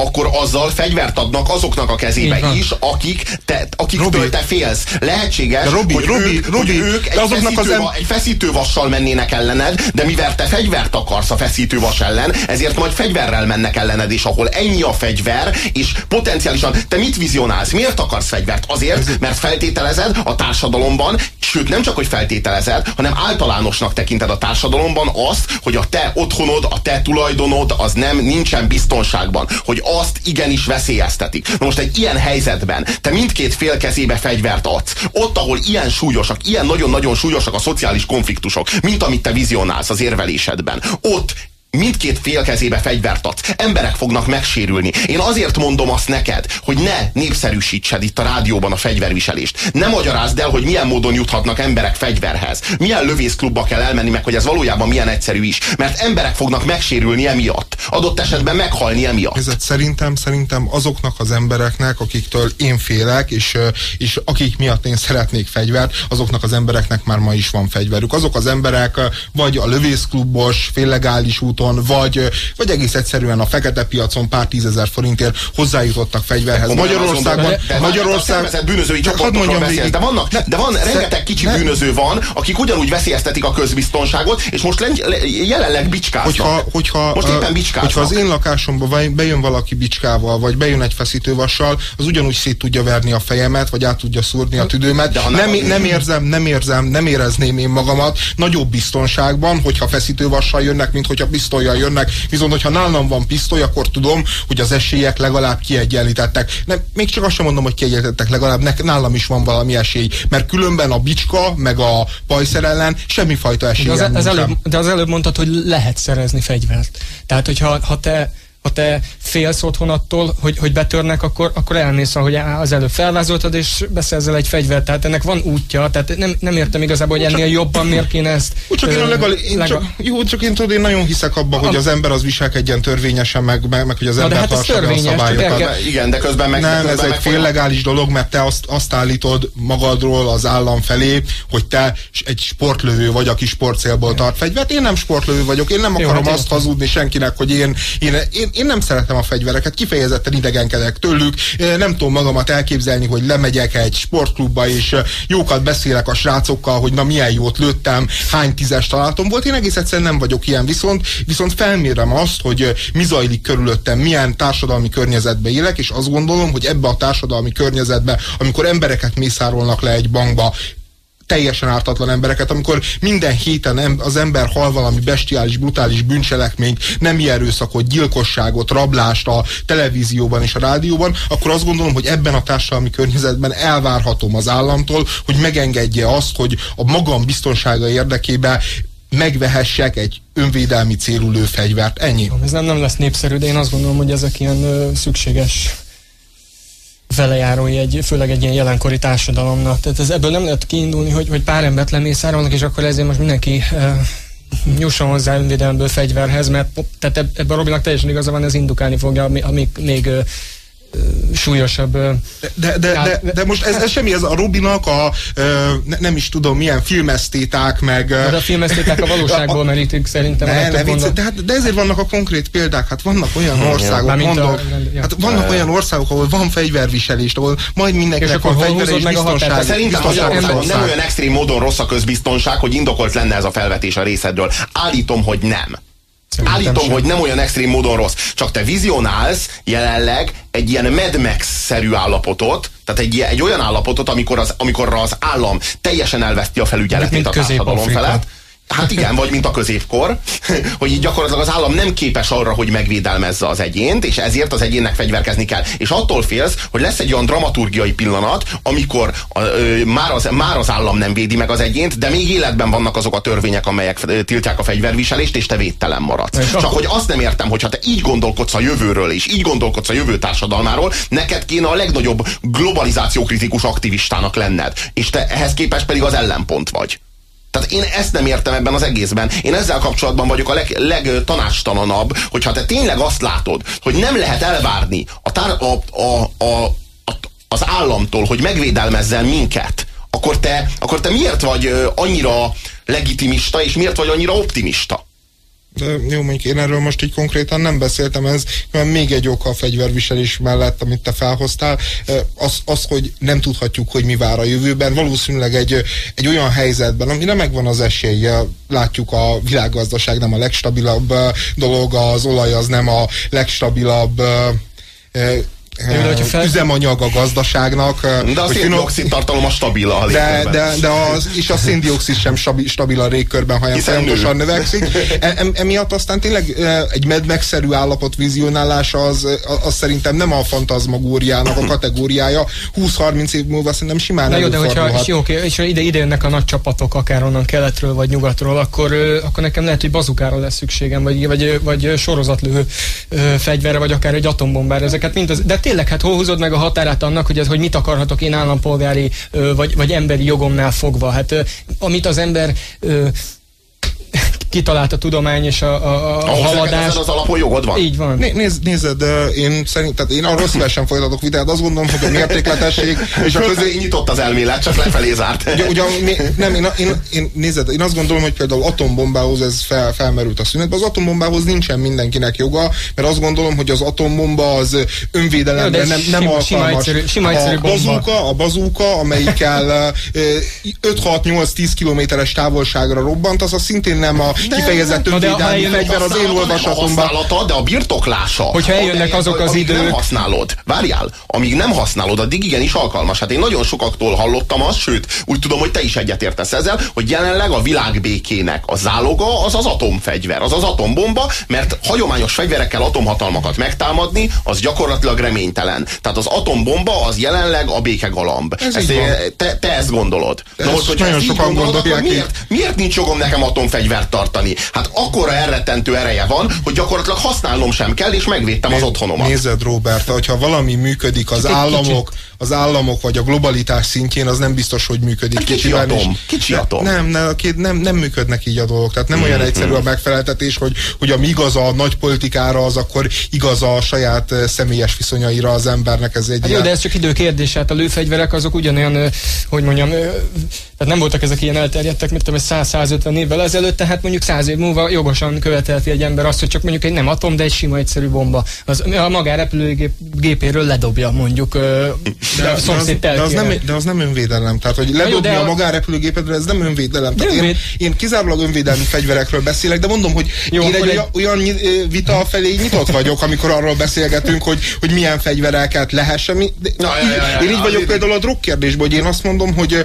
akkor azzal fegyvert adnak azoknak a kezébe is, akik te, akiktől Robi. te félsz. Lehetséges, Robi, hogy, Robi, ők, Robi, hogy ők egy, azoknak feszítő, az em... egy feszítővassal mennének ellened, de mivel te fegyvert akarsz a feszítővas ellen, ezért majd fegyverrel mennek ellened, és ahol ennyi a fegyver, és potenciálisan te mit vizionálsz? Miért akarsz fegyvert? Azért, mert feltételezed a társadalomban, sőt nem csak, hogy feltételezed, hanem általánosnak tekinted a társadalomban azt, hogy a te otthonod, a te tulajdonod az nem nincsen biztonságban, hogy azt igenis veszélyeztetik. Na most egy ilyen helyzetben te mindkét fél kezébe fegyvert adsz. Ott, ahol ilyen súlyosak, ilyen nagyon-nagyon súlyosak a szociális konfliktusok, mint amit te vizionálsz az érvelésedben, ott mindkét fél kezébe fegyvert adsz. Emberek fognak megsérülni. Én azért mondom azt neked, hogy ne népszerűsítsed itt a rádióban a fegyverviselést. Ne magyarázd el, hogy milyen módon juthatnak emberek fegyverhez. Milyen lövészklubba kell elmenni, meg hogy ez valójában milyen egyszerű is. Mert emberek fognak megsérülni emiatt. Adott esetben meghalni emiatt. Ez szerintem, szerintem azoknak az embereknek, akiktől én félek, és, és akik miatt én szeretnék fegyvert, azoknak az embereknek már ma is van fegyverük. Azok az emberek vagy a lövészklubos, féllegális úton, úton, vagy, vagy egész egyszerűen a fekete piacon pár tízezer forintért hozzájutottak fegyverhez. Magyarországban, de, de, Magyarország... De bűnözői csoportokról beszélsz, de, vannak, de van rengeteg kicsi ne, bűnöző van, akik ugyanúgy veszélyeztetik a közbiztonságot, és most len, jelenleg bicskáznak. Hogyha, hogyha, most éppen bicskáznak. Hogyha az én lakásomba bejön valaki bicskával, vagy bejön egy feszítővassal, az ugyanúgy szét tudja verni a fejemet, vagy át tudja szúrni a tüdőmet. De nem, nem, nem érzem, nem érzem, nem érezném én magamat nagyobb biztonságban, hogyha feszítővassal jönnek, mint hogyha biztos pisztolyjal jönnek, viszont hogyha nálam van pisztoly, akkor tudom, hogy az esélyek legalább kiegyenlítettek. Nem, még csak azt sem mondom, hogy kiegyenlítettek, legalább ne, nálam is van valami esély, mert különben a bicska, meg a pajszer ellen semmifajta esély. De az, az előbb, de az előbb mondtad, hogy lehet szerezni fegyvert. Tehát, hogyha ha te ha te félsz otthon attól, hogy, hogy betörnek, akkor, akkor elmész, ahogy az előbb felvázoltad, és beszerzel egy fegyvert. Tehát ennek van útja, tehát nem, nem értem igazából, hogy ennél jobban miért kéne ezt. Úgy csak én a legal, én legal... csak, jó, csak én tudod, én nagyon hiszek abban, hogy az ember az viselkedjen törvényesen, meg, meg, meg hogy az ember hát tartsa a szabályokat. Kell... Igen, de közben meg... Nem, közben ez egy féllegális dolog, mert te azt, azt állítod magadról az állam felé, hogy te egy sportlövő vagy, aki sportcélból tart fegyvert. Én nem sportlövő vagyok, én nem akarom jó, hát azt hazudni senkinek, hogy én, én, én, én nem szeretem a fegyvereket, kifejezetten idegenkedek tőlük, nem tudom magamat elképzelni, hogy lemegyek egy sportklubba, és jókat beszélek a srácokkal, hogy na milyen jót lőttem, hány tízes találatom volt. Én egész egyszerűen nem vagyok ilyen, viszont, viszont felmérem azt, hogy mi zajlik körülöttem, milyen társadalmi környezetbe élek, és azt gondolom, hogy ebbe a társadalmi környezetbe, amikor embereket mészárolnak le egy bankba, teljesen ártatlan embereket, amikor minden héten az ember hal valami bestiális, brutális bűncselekményt, nem erőszakot, gyilkosságot, rablást a televízióban és a rádióban, akkor azt gondolom, hogy ebben a társadalmi környezetben elvárhatom az államtól, hogy megengedje azt, hogy a magam biztonsága érdekében megvehessek egy önvédelmi célú lőfegyvert. Ennyi. Ez nem, nem lesz népszerű, de én azt gondolom, hogy ezek ilyen ö, szükséges velejárói egy, főleg egy ilyen jelenkori társadalomnak. Tehát ez, ebből nem lehet kiindulni, hogy, hogy pár embert lemészárolnak, és akkor ezért most mindenki uh, nyusson hozzá önvédelemből fegyverhez, mert tehát ebben Robinak teljesen igaza van, ez indukálni fogja, ami, ami még súlyosabb. De, de, de, de, most ez, ez semmi, ez a Robinak a ne, nem is tudom milyen filmesztéták, meg... De a filmesztéták a valóságból merítik szerintem. Ne, ne, vicc, de, hát, de ezért vannak a konkrét példák, hát vannak olyan országok, mondok, a, ja. hát vannak olyan országok, ahol van fegyverviselés, ahol majd mindenkinek van fegyver és biztonság. Szerintem nem olyan extrém módon rossz a közbiztonság, hogy indokolt lenne ez a felvetés a részedről. Állítom, hogy nem. Szerintem Állítom, sem. hogy nem olyan extrém módon rossz. Csak te vizionálsz jelenleg egy ilyen Mad Max-szerű állapotot, tehát egy, egy olyan állapotot, amikor az, amikor az állam teljesen elveszti a felügyeletét a társadalom felett. Hát igen, vagy mint a középkor, hogy így gyakorlatilag az állam nem képes arra, hogy megvédelmezze az egyént, és ezért az egyénnek fegyverkezni kell. És attól félsz, hogy lesz egy olyan dramaturgiai pillanat, amikor ö, már, az, már az állam nem védi meg az egyént, de még életben vannak azok a törvények, amelyek tiltják a fegyverviselést, és te védtelen maradsz. És Csak akkor... hogy azt nem értem, hogyha te így gondolkodsz a jövőről, és így gondolkodsz a jövő társadalmáról, neked kéne a legnagyobb globalizációkritikus aktivistának lenned. És te ehhez képest pedig az ellenpont vagy. Tehát én ezt nem értem ebben az egészben. Én ezzel kapcsolatban vagyok a leg, legtanácstalanabb, hogyha te tényleg azt látod, hogy nem lehet elvárni a, tár, a, a, a, a, az államtól, hogy megvédelmezzen minket, akkor te, akkor te miért vagy annyira legitimista, és miért vagy annyira optimista? Jó, mondjuk én erről most így konkrétan nem beszéltem, ez még egy oka a fegyverviselés mellett, amit te felhoztál, az, az, hogy nem tudhatjuk, hogy mi vár a jövőben. Valószínűleg egy, egy olyan helyzetben, amire megvan az esélye, látjuk a világgazdaság nem a legstabilabb dolog, az olaj az nem a legstabilabb fel... üzemanyag a gazdaságnak. De a széndiokszid tartalom a stabil a de, de, de az, és a széndiokszid sem stabil, stabil a légkörben, hanem folyamatosan növekszik. E, emiatt aztán tényleg egy medmegszerű állapot vizionálása az, az szerintem nem a fantazmagóriának a kategóriája. 20-30 év múlva szerintem simán Na jó, de hogyha és jó, és ide, ide jönnek a nagy csapatok, akár onnan keletről vagy nyugatról, akkor, akkor nekem lehet, hogy bazukára lesz szükségem, vagy, vagy, vagy sorozatlő fegyverre, vagy akár egy atombombára. Ezeket mind az, de tényleg, hát hol húzod meg a határát annak, hogy, ez, hogy mit akarhatok én állampolgári vagy, vagy emberi jogomnál fogva? Hát amit az ember kitalált a tudomány és a, a, a Ahhoz haladás. Ezen az alapon jogod van. Így van. Né, nézd, nézd, én szerint, tehát én arról szívesen folytatok vitát, azt gondolom, hogy a mértékletesség (laughs) és a közé nyitott az elmélet, csak lefelé zárt. Ugye, ugye, nem, én, én, én, nézd, én azt gondolom, hogy például atombombához ez fel, felmerült a szünetben. Az atombombához nincsen mindenkinek joga, mert azt gondolom, hogy az atombomba az önvédelemre nem, nem sima, alkalmas. Sima egyszerű, sima egyszerű a bazúka, a bazúka, amelyikkel 5-6-8-10 kilométeres távolságra robbant, az a szintén nem a kifejezett önvédelmi fegyver az én olvasatomban. de a birtoklása. Hogyha eljönnek azok az idők. nem használod. Várjál, amíg nem használod, addig igenis alkalmas. Hát én nagyon sokaktól hallottam azt, sőt, úgy tudom, hogy te is egyetértesz ezzel, hogy jelenleg a világbékének a záloga az az atomfegyver, az az atombomba, mert hagyományos fegyverekkel atomhatalmakat megtámadni, az gyakorlatilag reménytelen. Tehát az atombomba az jelenleg a békegalamb. Ez ezt, te, te ezt gondolod. Na most, hogy nagyon sokan gondolják miért, miért nincs jogom nekem atomfegyvert tartani? Tartani. Hát akkora elrettentő ereje van, hogy gyakorlatilag használnom sem kell, és megvédtem Né, az otthonomat. Nézed, Robert, hogyha valami működik az államok, az államok vagy a globalitás szintjén, az nem biztos, hogy működik. Hát kicsi atom. Is. Kicsi atom. Nem, nem, nem, nem működnek így a dolgok. Tehát nem mm, olyan egyszerű a megfeleltetés, hogy, hogy ami igaz a nagy politikára, az akkor igaz a saját eh, személyes viszonyaira az embernek. Ez egy hát ilyen... jó, de ez csak idő kérdés. Hát a lőfegyverek azok ugyanolyan, eh, hogy mondjam, eh, tehát nem voltak ezek ilyen elterjedtek, mint tudom, 100-150 évvel ezelőtt, tehát mondjuk 100 év múlva jogosan követelti egy ember azt, hogy csak mondjuk egy nem atom, de egy sima egyszerű bomba. Az a magárepülőgépéről ledobja mondjuk de, a szomszéd de, az, de, az nem, de az nem önvédelem. Tehát, hogy ledobni a, a magárepülőgépedre, ez nem önvédelem. Tehát én, én kizárólag önvédelmi fegyverekről beszélek, de mondom, hogy jó, én egy, egy olyan vita felé nyitott vagyok, amikor arról beszélgetünk, hogy, hogy milyen fegyvereket lehessen. De, ja, ja, ja, ja, én így vagyok például a drogkérdésben, hogy én azt mondom, hogy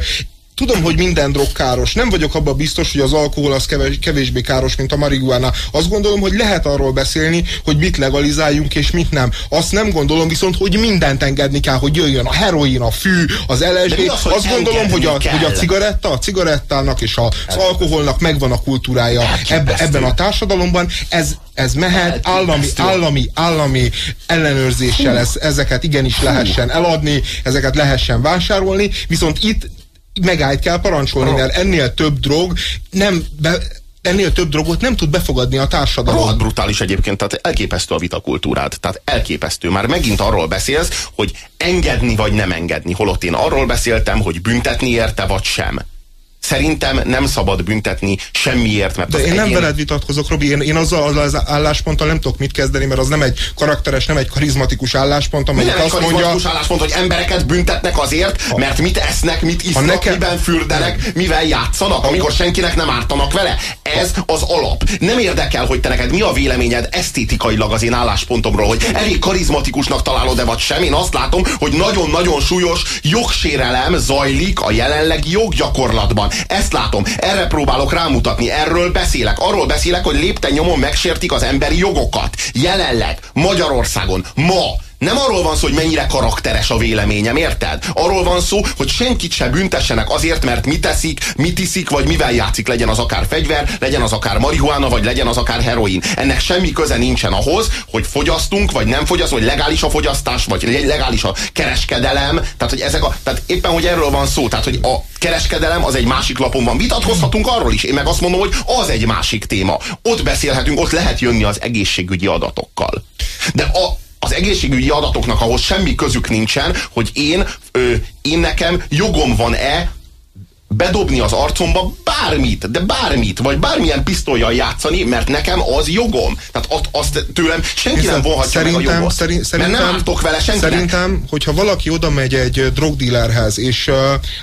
Tudom, hogy minden drog káros. Nem vagyok abban biztos, hogy az alkohol az kevés, kevésbé káros, mint a marihuana. Azt gondolom, hogy lehet arról beszélni, hogy mit legalizáljunk és mit nem. Azt nem gondolom viszont, hogy mindent engedni kell, hogy jöjjön a heroin, a fű, az LSD. Az, Azt gondolom, hogy a, hogy a cigaretta, a cigarettának és a, az alkoholnak megvan a kultúrája ebbe, ebben a társadalomban. Ez, ez mehet, állami, állami, állami ellenőrzéssel ez, ezeket igenis lehessen eladni, ezeket lehessen vásárolni, viszont itt megállt kell parancsolni, mert ennél több drog nem be, ennél több drogot nem tud befogadni a társadalom. Rohadt brutális egyébként, tehát elképesztő a vitakultúrád. Tehát elképesztő. Már megint arról beszélsz, hogy engedni vagy nem engedni. Holott én arról beszéltem, hogy büntetni érte vagy sem. Szerintem nem szabad büntetni semmiért, mert De én nem veled vitatkozok, Robi, én, én azzal az állásponttal nem tudok mit kezdeni, mert az nem egy karakteres, nem egy karizmatikus álláspont, amelyik nem azt mondja... álláspont, hogy embereket büntetnek azért, ha, mert mit esznek, mit isznak, nekem, miben fürdenek, mivel játszanak, amikor senkinek nem ártanak vele. Ez az alap. Nem érdekel, hogy te neked mi a véleményed esztétikailag az én álláspontomról, hogy elég karizmatikusnak találod-e vagy sem. Én azt látom, hogy nagyon-nagyon súlyos jogsérelem zajlik a jelenlegi joggyakorlatban. Ezt látom, erre próbálok rámutatni, erről beszélek. Arról beszélek, hogy lépten nyomon megsértik az emberi jogokat. Jelenleg, Magyarországon, ma, nem arról van szó, hogy mennyire karakteres a véleményem, érted? Arról van szó, hogy senkit se büntessenek azért, mert mit teszik, mit iszik, vagy mivel játszik, legyen az akár fegyver, legyen az akár marihuána, vagy legyen az akár heroin. Ennek semmi köze nincsen ahhoz, hogy fogyasztunk, vagy nem fogyasztunk, vagy legális a fogyasztás, vagy legális a kereskedelem. Tehát, hogy ezek a, tehát éppen, hogy erről van szó, tehát, hogy a kereskedelem az egy másik lapon van. Vitatkozhatunk arról is. Én meg azt mondom, hogy az egy másik téma. Ott beszélhetünk, ott lehet jönni az egészségügyi adatokkal. De a, az egészségügyi adatoknak ahhoz semmi közük nincsen, hogy én, ö, én nekem jogom van-e bedobni az arcomba bármit, de bármit, vagy bármilyen pisztolyjal játszani, mert nekem az jogom. Tehát azt tőlem senki Hiszen nem vonhatja szerintem, meg a jogot, szerint, szerintem, mert nem ártok vele senkinek. Szerintem, hogyha valaki oda megy egy drogdílerhez, és uh,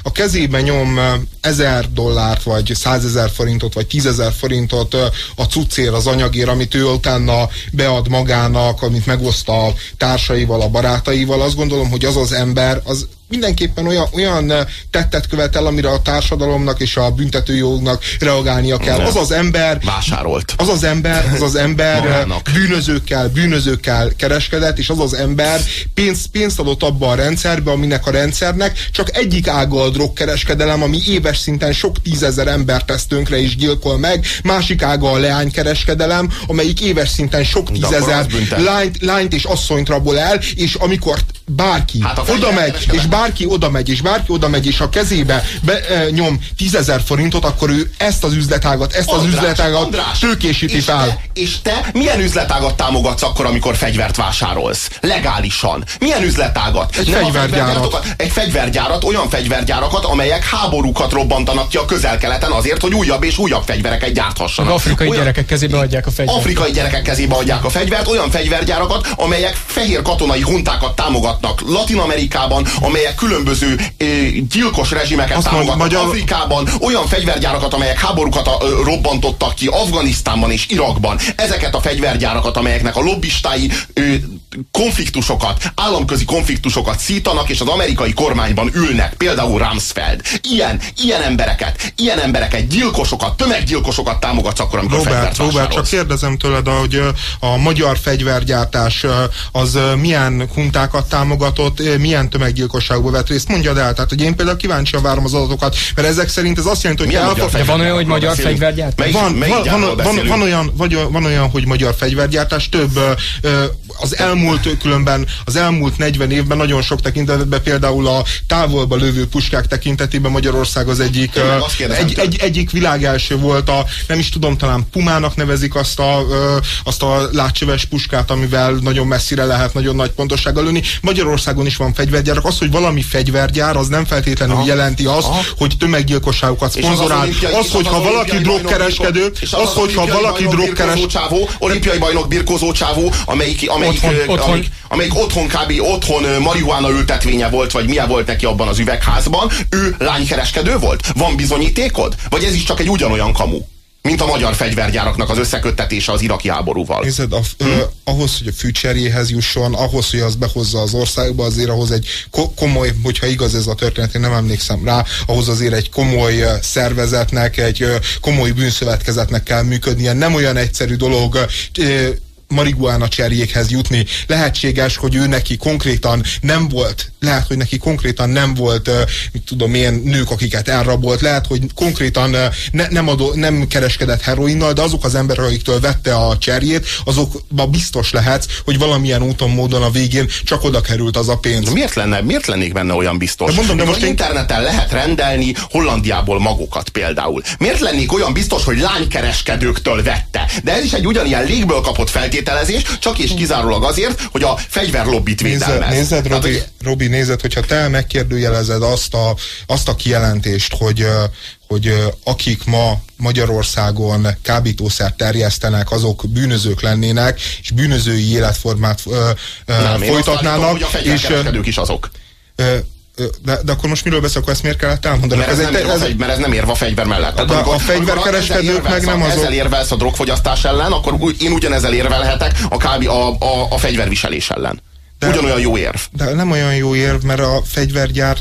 a kezébe nyom ezer dollárt, vagy százezer forintot, vagy tízezer forintot uh, a cuccér, az anyagér, amit ő utána bead magának, amit megoszt a társaival, a barátaival, azt gondolom, hogy az az ember, az mindenképpen olyan, olyan tettet követel, amire a társadalomnak és a büntetőjognak reagálnia kell. Az az ember... Vásárolt. Az az ember, az az ember bűnözőkkel, bűnözőkkel kereskedett, és az az ember pénzt, pénzt adott abba a rendszerbe, aminek a rendszernek csak egyik ága a drogkereskedelem, ami éves szinten sok tízezer ember tesz tönkre és gyilkol meg, másik ága a leánykereskedelem, amelyik éves szinten sok tízezer lányt, lányt és asszonyt rabol el, és amikor bárki hát oda megy, és bárki oda megy, és bárki oda megy, és a kezébe be, e, nyom tízezer forintot, akkor ő ezt az üzletágat, ezt András, az üzletágat András, tőkésíti és fel. Te, és te milyen üzletágat támogatsz akkor, amikor fegyvert vásárolsz? Legálisan. Milyen üzletágat? Egy Nem fegyvergyárat. Egy fegyvergyárat, olyan fegyvergyárakat, amelyek háborúkat robbantanak ki a közel-keleten azért, hogy újabb és újabb fegyvereket gyárthassanak. Az afrikai olyan, gyerekek kezébe adják a fegyvert. Afrikai gyerekek kezébe adják a fegyvert, olyan fegyvergyárakat, amelyek fehér katonai huntákat támogatnak Latin Amerikában, amelyek amelyek különböző gyilkos rezsimeket Azt támogatnak magyar... Afrikában, olyan fegyvergyárakat, amelyek háborúkat robbantottak ki Afganisztánban és Irakban. Ezeket a fegyvergyárakat, amelyeknek a lobbistái konfliktusokat, államközi konfliktusokat szítanak, és az amerikai kormányban ülnek, például Rumsfeld. Ilyen, ilyen embereket, ilyen embereket, gyilkosokat, tömeggyilkosokat támogatsz akkor, amikor Robert, Robert, csak kérdezem tőled, hogy a magyar fegyvergyártás az milyen huntákat támogatott, milyen tömeggyilkosságban vett részt? Mondjad el, tehát hogy én például kíváncsian várom az adatokat, mert ezek szerint ez azt jelenti, hogy elfog... Van olyan, hogy magyar fegyvergyártás? Van, van, van, olyan, vagy, van olyan, hogy magyar fegyvergyártás, több az elmúlt különben, az elmúlt 40 évben nagyon sok tekintetben, például a távolba lövő puskák tekintetében Magyarország az egyik, egy, egy, egyik világelső volt a, nem is tudom, talán Pumának nevezik azt a, azt a látcsöves puskát, amivel nagyon messzire lehet nagyon nagy pontossággal lőni. Magyarországon is van fegyvergyárak. Az, hogy valami fegyvergyár, az nem feltétlenül Aha. jelenti azt, Aha. hogy tömeggyilkosságokat szponzorál. Az, az, az, hogyha az valaki drogkereskedő, az, az, hogyha valaki drogkereskedő. Olimpiai bajnok birkózó csávó, amelyik, amelyik amelyik, otthon, otthon. Amelyik, amelyik otthon kb. otthon marihuána ültetvénye volt, vagy milyen volt neki abban az üvegházban, ő lánykereskedő volt? Van bizonyítékod? Vagy ez is csak egy ugyanolyan kamu? mint a magyar fegyvergyáraknak az összeköttetése az iraki háborúval. Nézed, a, hm? ö, ahhoz, hogy a fűcserjéhez jusson, ahhoz, hogy az behozza az országba, azért ahhoz egy ko komoly, hogyha igaz ez a történet, én nem emlékszem rá, ahhoz azért egy komoly szervezetnek, egy komoly bűnszövetkezetnek kell működnie. Nem olyan egyszerű dolog marihuána cserjékhez jutni. Lehetséges, hogy ő neki konkrétan nem volt, lehet, hogy neki konkrétan nem volt, mit tudom ilyen nők, akiket elrabolt, lehet, hogy konkrétan ne, nem, adó, nem kereskedett heroinnal, de azok az emberek, akiktől vette a cserjét, azokban biztos lehetsz, hogy valamilyen úton, módon a végén csak oda került az a pénz. Miért, lenne, miért lennék benne olyan biztos? De mondom, de most interneten lehet rendelni Hollandiából magokat például. Miért lennék olyan biztos, hogy lánykereskedőktől vette? De ez is egy ugyanilyen légből kapott feltétel, feltételezés, csak és kizárólag azért, hogy a fegyverlobbit védelmez. Nézed, nézed Robi, hogy... Robi, nézed, hogyha te megkérdőjelezed azt a, azt a kijelentést, hogy, hogy akik ma Magyarországon kábítószert terjesztenek, azok bűnözők lennének, és bűnözői életformát ö, ö, Nem, folytatnának. Én azt és, a is azok. Ö, de, de akkor most miről beszél, akkor ezt miért kellett elmondani? Mert ez, ez, nem, ez, egy, mert ez nem érve a fegyver mellett. Tehát, de amikor, a fegyverkereskedők meg nem azok. Ezzel érvelsz a drogfogyasztás ellen, akkor én ugyanezzel érvelhetek a, kábi, a, a, a fegyverviselés ellen. De, Ugyanolyan jó érv. De nem olyan jó érv, mert a fegyvergyár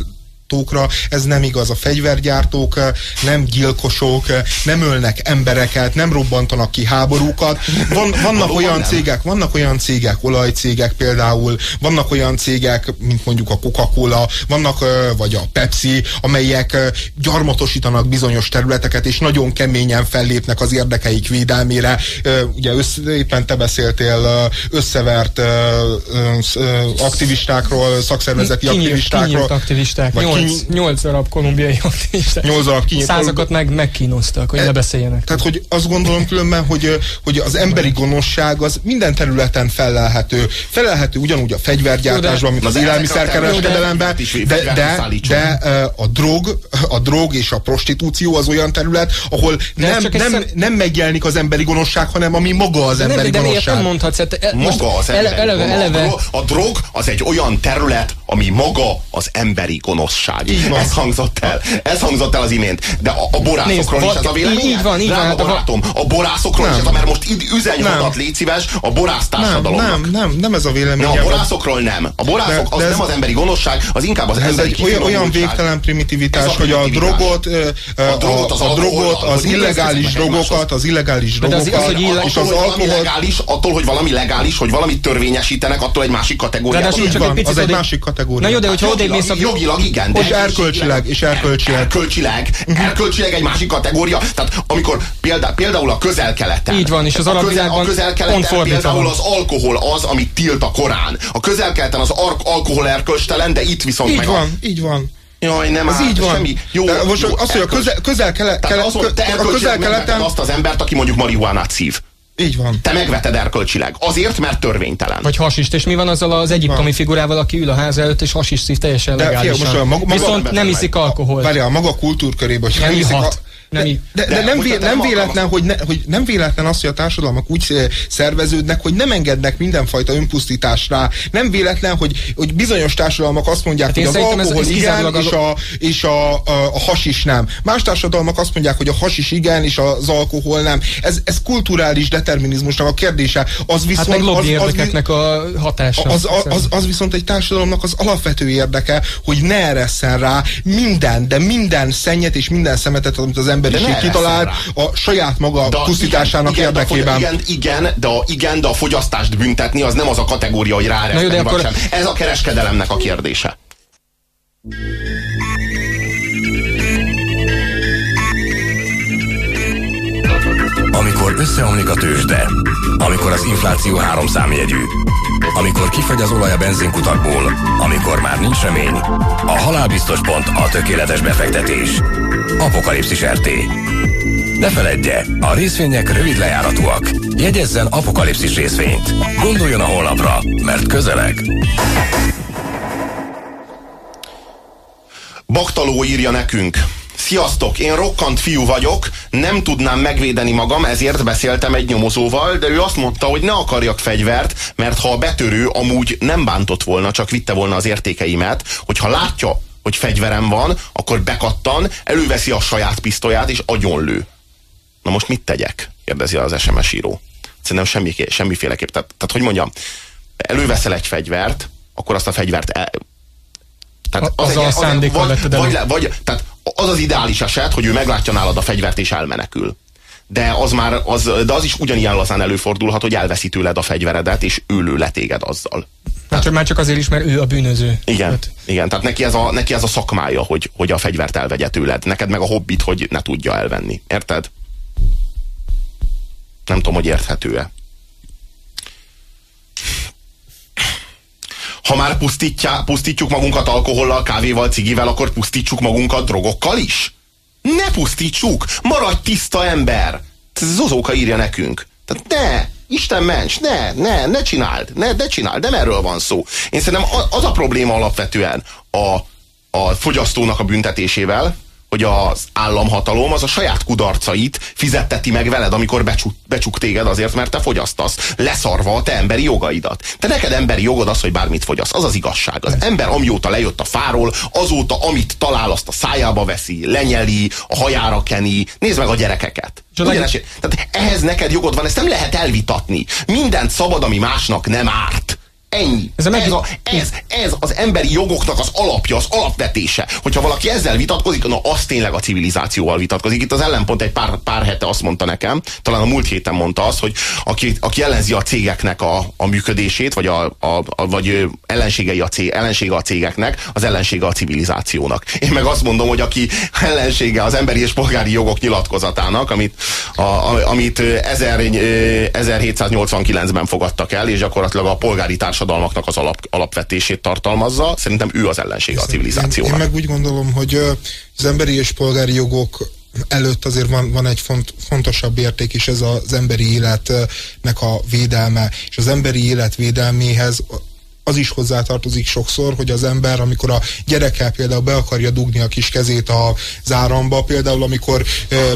gyártókra, ez nem igaz. A fegyvergyártók eh, nem gyilkosok, eh, nem ölnek embereket, nem robbantanak ki háborúkat. Van, vannak olyan cégek, vannak olyan cégek, olajcégek például, vannak olyan cégek, mint mondjuk a Coca-Cola, vannak, eh, vagy a Pepsi, amelyek gyarmatosítanak bizonyos területeket, és nagyon keményen fellépnek az érdekeik védelmére. Ugye össze, éppen te beszéltél összevert aktivistákról, szakszervezeti kinyílt, aktivistákról. Kinyílt aktivisták. Vagy nyolc darab kolumbiai ateista. Nyolc darab kinyit. Százakat meg megkínoztak, hogy e, ne beszéljenek. Tehát, hogy azt gondolom különben, hogy, hogy az emberi gonoszság az minden területen felelhető. Felelhető ugyanúgy a fegyvergyártásban, mint az élelmiszerkereskedelemben, de, de, de, a drog, a drog és a prostitúció az olyan terület, ahol nem, nem, nem megjelenik az emberi gonoszság, hanem ami maga az emberi nem, de gonoszság. Nem mondhatsz, hát, maga az emberi eleve, eleve. A drog az egy olyan terület, ami maga az emberi gonoszság. Ez hangzott el. Ez hangzott el az imént. De a, a borászokról Nézd, is ez a vélemény. Így van, így van. Hát a barátom, a borászokról nem. is ez a, mert most üzenj légy szíves, a borász társadalomnak. Nem, nem, nem, nem ez a vélemény. Nem, a borászokról nem. A borászok de, de az ez, nem az emberi gonoszság, az inkább az ez egy olyan, olyan végtelen primitivitás, hogy a drogot, a drogot, az, a drogot, az illegális drogokat, az illegális drogokat, és az alkohol... Attól, hogy valami legális, hogy valamit törvényesítenek, attól egy másik kategória. Az egy másik kategória. Na jó, de hogyha odébb mész a... Jogilag igen. És erkölcsileg, és erkölcsileg. Erkölcsileg, erkölcsileg egy másik kategória. Tehát amikor például a közel-keleten. Így van, és az arab világban pont Például az alkohol az, amit tilt a Korán. A közel-keleten az alkohol erkölcstelen, de itt viszont így meg van, a... így van. Jaj, nem Ez így van. Semmi. Jó, de most jó, azt, hogy a közel, közel, kele, kele, a közel keleten... azt az embert, aki mondjuk marihuánát szív. Így van. Te megveted erkölcsileg. Azért, mert törvénytelen. Vagy hasist. És mi van azzal az egyiptomi figurával, aki ül a ház előtt, és hasis szív teljesen De legálisan. Fia, most a maga, Viszont nem iszik alkohol. Várja, a maga kultúrkörében, hogy nem, nem iszik, nem, de, de, de nem, vé, nem, véletlen, hogy, ne, hogy nem véletlen az, hogy a társadalmak úgy szerveződnek, hogy nem engednek mindenfajta önpusztításra. Nem véletlen, hogy, hogy bizonyos társadalmak azt mondják, hát hogy az alkohol ez, ez igen, és, a, és a, a, a hasis nem. Más társadalmak azt mondják, hogy a hasis igen, és az alkohol nem. Ez, ez kulturális determinizmusnak a kérdése. Az viszont, hát meg az, az, a hatása. Az, az, az, az viszont egy társadalomnak az alapvető érdeke, hogy ne eresszen rá minden, de minden szennyet és minden szemetet, amit az ember emberiség kitalált a saját maga de pusztításának igen, érdekében. Igen, igen, de a, igen, de a fogyasztást büntetni az nem az a kategória, hogy ráereszteni vagy akkor... sem. Ez a kereskedelemnek a kérdése. Összeomlik a tőzsde, amikor az infláció három számjegyű, amikor kifagy az olaj a benzinkutakból, amikor már nincs remény, a halálbiztos pont a tökéletes befektetés. Apokalipszis RT. Ne feledje, a részvények rövid lejáratúak. Jegyezzen apokalipszis részvényt. Gondoljon a holnapra, mert közeleg. Baktaló írja nekünk. Sziasztok, én rokkant fiú vagyok, nem tudnám megvédeni magam, ezért beszéltem egy nyomozóval, de ő azt mondta, hogy ne akarjak fegyvert, mert ha a betörő amúgy nem bántott volna, csak vitte volna az értékeimet, hogyha látja, hogy fegyverem van, akkor bekattan, előveszi a saját pisztolyát, és agyonlő. Na most mit tegyek? kérdezi az SMS író. Szerintem semmi, semmiféleképp. Tehát, tehát, hogy mondjam, előveszel egy fegyvert, akkor azt a fegyvert el, tehát az, az, a szándékkal vagy, vagy, vagy, tehát az az ideális eset, hogy ő meglátja nálad a fegyvert és elmenekül. De az már, az, de az is ugyanilyen lazán előfordulhat, hogy elveszi tőled a fegyveredet, és ő lő le téged azzal. Hát már csak azért is, mert ő a bűnöző. Igen, hát. igen tehát neki ez, a, neki ez a szakmája, hogy, hogy a fegyvert elvegye tőled. Neked meg a hobbit, hogy ne tudja elvenni. Érted? Nem tudom, hogy érthető-e. Ha már pusztítjuk magunkat alkohollal, kávéval, cigivel, akkor pusztítsuk magunkat drogokkal is? Ne pusztítsuk! Maradj tiszta ember! Zozóka írja nekünk. Tehát ne! Isten ments, ne, ne, ne csináld, ne, ne csináld, nem erről van szó. Én szerintem az a probléma alapvetően a, a fogyasztónak a büntetésével, hogy az államhatalom az a saját kudarcait fizetteti meg veled, amikor becsuk, becsuk téged azért, mert te fogyasztasz, leszarva a te emberi jogaidat. Te neked emberi jogod az, hogy bármit fogyasz. Az az igazság. Az ember amióta lejött a fáról, azóta, amit talál, azt a szájába veszi, lenyeli, a hajára keni. Nézd meg a gyerekeket. Ugyanes, tehát ehhez neked jogod van, ezt nem lehet elvitatni. Mindent szabad, ami másnak nem árt. Ennyi. Ez, a ez, a, ez, ez az emberi jogoknak az alapja, az alapvetése. Hogyha valaki ezzel vitatkozik, na az tényleg a civilizációval vitatkozik. Itt az ellenpont egy pár, pár hete azt mondta nekem, talán a múlt héten mondta azt, hogy aki, aki ellenzi a cégeknek a, a működését, vagy, a, a, a, vagy ellenségei a cég, ellensége a cégeknek, az ellensége a civilizációnak. Én meg azt mondom, hogy aki ellensége az emberi és polgári jogok nyilatkozatának, amit, a, a, amit 1000, 1789-ben fogadtak el, és gyakorlatilag a polgári társadalom társadalmaknak az alap, alapvetését tartalmazza, szerintem ő az ellensége a civilizációnak. Én, én meg úgy gondolom, hogy az emberi és polgári jogok előtt azért van, van egy font, fontosabb érték is, ez az emberi életnek a védelme, és az emberi élet védelméhez az is hozzátartozik sokszor, hogy az ember, amikor a gyerekkel például be akarja dugni a kis kezét a záramba, például amikor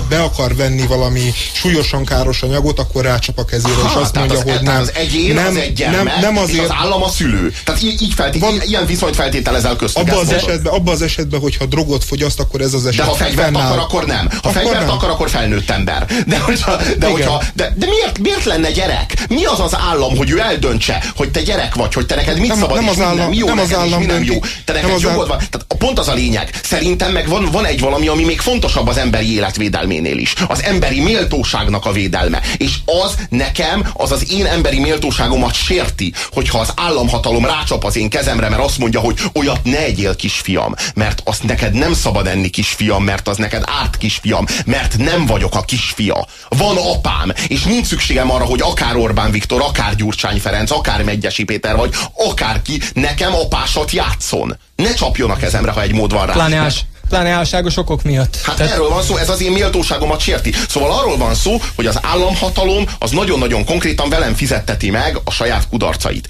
be akar venni valami súlyosan káros anyagot, akkor rácsap a kezére, ha, és azt mondja, az, hogy nem. Az egyén nem, az egy gyermek, nem, nem azért, és az állam a szülő. Tehát így, így feltét, van, ilyen viszonyt feltételezel köztük. Abban az, esetben, abba az esetben, hogyha drogot fogyaszt, akkor ez az eset De ha fegyvert fennáll. akar, akkor nem. Ha akkor fegyvert nem. akar, akkor felnőtt ember. De, hogyha, de, hogyha, de, de miért, miért lenne gyerek? Mi az az állam, hogy ő eldöntse, hogy te gyerek vagy, hogy te neked mit nem, szabad nem az állam, nem jó, nem az állam nem jó. Te neked nem jogod van. Tehát pont az a lényeg. Szerintem meg van, van egy valami, ami még fontosabb az emberi élet védelménél is. Az emberi méltóságnak a védelme. És az nekem, az az én emberi méltóságomat sérti, hogyha az államhatalom rácsap az én kezemre, mert azt mondja, hogy olyat ne egyél kisfiam, mert azt neked nem szabad enni kisfiam, mert az neked árt kisfiam, mert nem vagyok a kisfia. Van apám, és nincs szükségem arra, hogy akár Orbán Viktor, akár Gyurcsány Ferenc, akár Megyesi Péter, vagy akárki nekem apásat játszon. Ne csapjon a kezemre, ha egy mód van rá. Pláne, pláne álságos okok miatt. Hát Tehát... erről van szó, ez az én méltóságomat sérti. Szóval arról van szó, hogy az államhatalom az nagyon-nagyon konkrétan velem fizetteti meg a saját kudarcait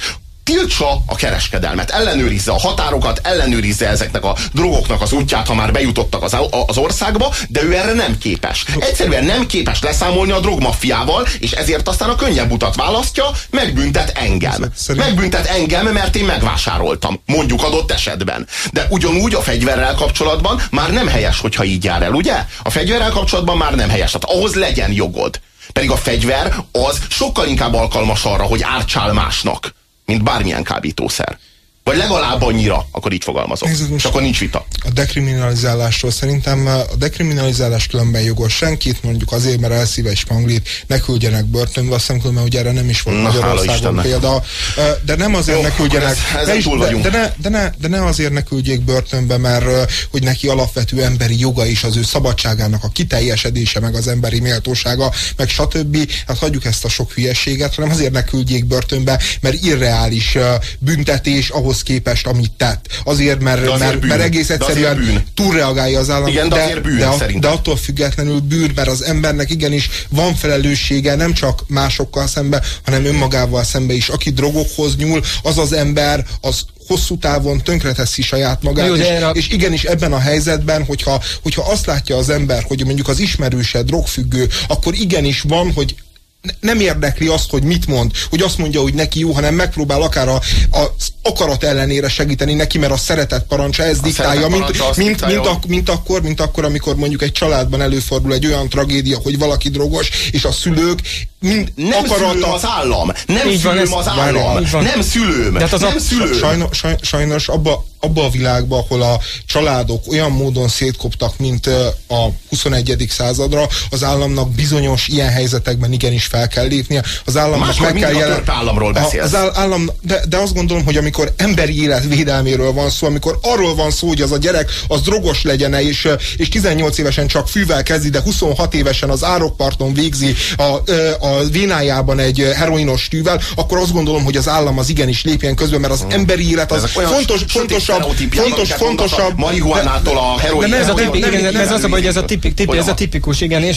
tiltsa a kereskedelmet, ellenőrizze a határokat, ellenőrizze ezeknek a drogoknak az útját, ha már bejutottak az, az országba, de ő erre nem képes. Egyszerűen nem képes leszámolni a drogmaffiával, és ezért aztán a könnyebb utat választja, megbüntet engem. Megbüntet engem, mert én megvásároltam, mondjuk adott esetben. De ugyanúgy a fegyverrel kapcsolatban már nem helyes, hogyha így jár el, ugye? A fegyverrel kapcsolatban már nem helyes, tehát ahhoz legyen jogod. Pedig a fegyver az sokkal inkább alkalmas arra, hogy ártsál másnak mint bármilyen kábítószer. Vagy legalább annyira, akkor így fogalmazok. Nézd, és akkor nincs vita. A dekriminalizálásról szerintem a dekriminalizálás különben jogos senkit, mondjuk azért, mert elszíve egy spanglit, ne küldjenek börtönbe, azt hiszem, mert ugye erre nem is volt Na, Magyarországon példa. De nem azért Jó, ne küldjenek, ez, de, is, de, de, ne, de, ne, de ne azért ne küldjék börtönbe, mert hogy neki alapvető emberi joga is az ő szabadságának a kiteljesedése, meg az emberi méltósága, meg stb. Hát hagyjuk ezt a sok hülyeséget, hanem azért ne küldjék börtönbe, mert irreális büntetés ahhoz ahhoz képest, amit tett. Azért, mert, de azért mert, mert egész egyszerűen túlreagálja az állam. Igen, de, de, bűn, de, de attól függetlenül bűn, mert az embernek igenis van felelőssége nem csak másokkal szembe, hanem önmagával szembe is. Aki drogokhoz nyúl, az az ember, az hosszú távon tönkreteszi saját magát, Jó, és, a... és igenis ebben a helyzetben, hogyha, hogyha azt látja az ember, hogy mondjuk az ismerőse drogfüggő, akkor igenis van, hogy nem érdekli azt, hogy mit mond, hogy azt mondja, hogy neki jó, hanem megpróbál akár a, a akarat ellenére segíteni neki, mert a szeretet parancsa ez a diktálja, mint, mint, mint, mint, ak, mint, akkor, mint akkor, amikor mondjuk egy családban előfordul egy olyan tragédia, hogy valaki drogos, és a szülők mind nem akarata... szülőm az állam, nem Így szülőm van, az állam, nem szülőm, hát az nem a... szülőm. Sajnos, sajnos abba, abba a világba, ahol a családok olyan módon szétkoptak, mint a 21. századra, az államnak bizonyos ilyen helyzetekben igenis fel kell lépnie. Az államnak Máskor meg kell jelen... államról beszélsz. Az állam, de, de azt gondolom, hogy amikor emberi élet védelméről van szó, amikor arról van szó, hogy az a gyerek az drogos legyen -e, és, és 18 évesen csak fűvel kezdi, de 26 évesen az árokparton végzi a, a vénájában egy heroinos tűvel, akkor azt gondolom, hogy az állam az igenis lépjen közben, mert az hmm. emberi élet az fontos, fontosasabb, fontos, fontosabb. Marihuánától a heroin. ez, a tipik, igen, ez az, hogy ez a, tipik, tipik, ez a tipikus, igen, és...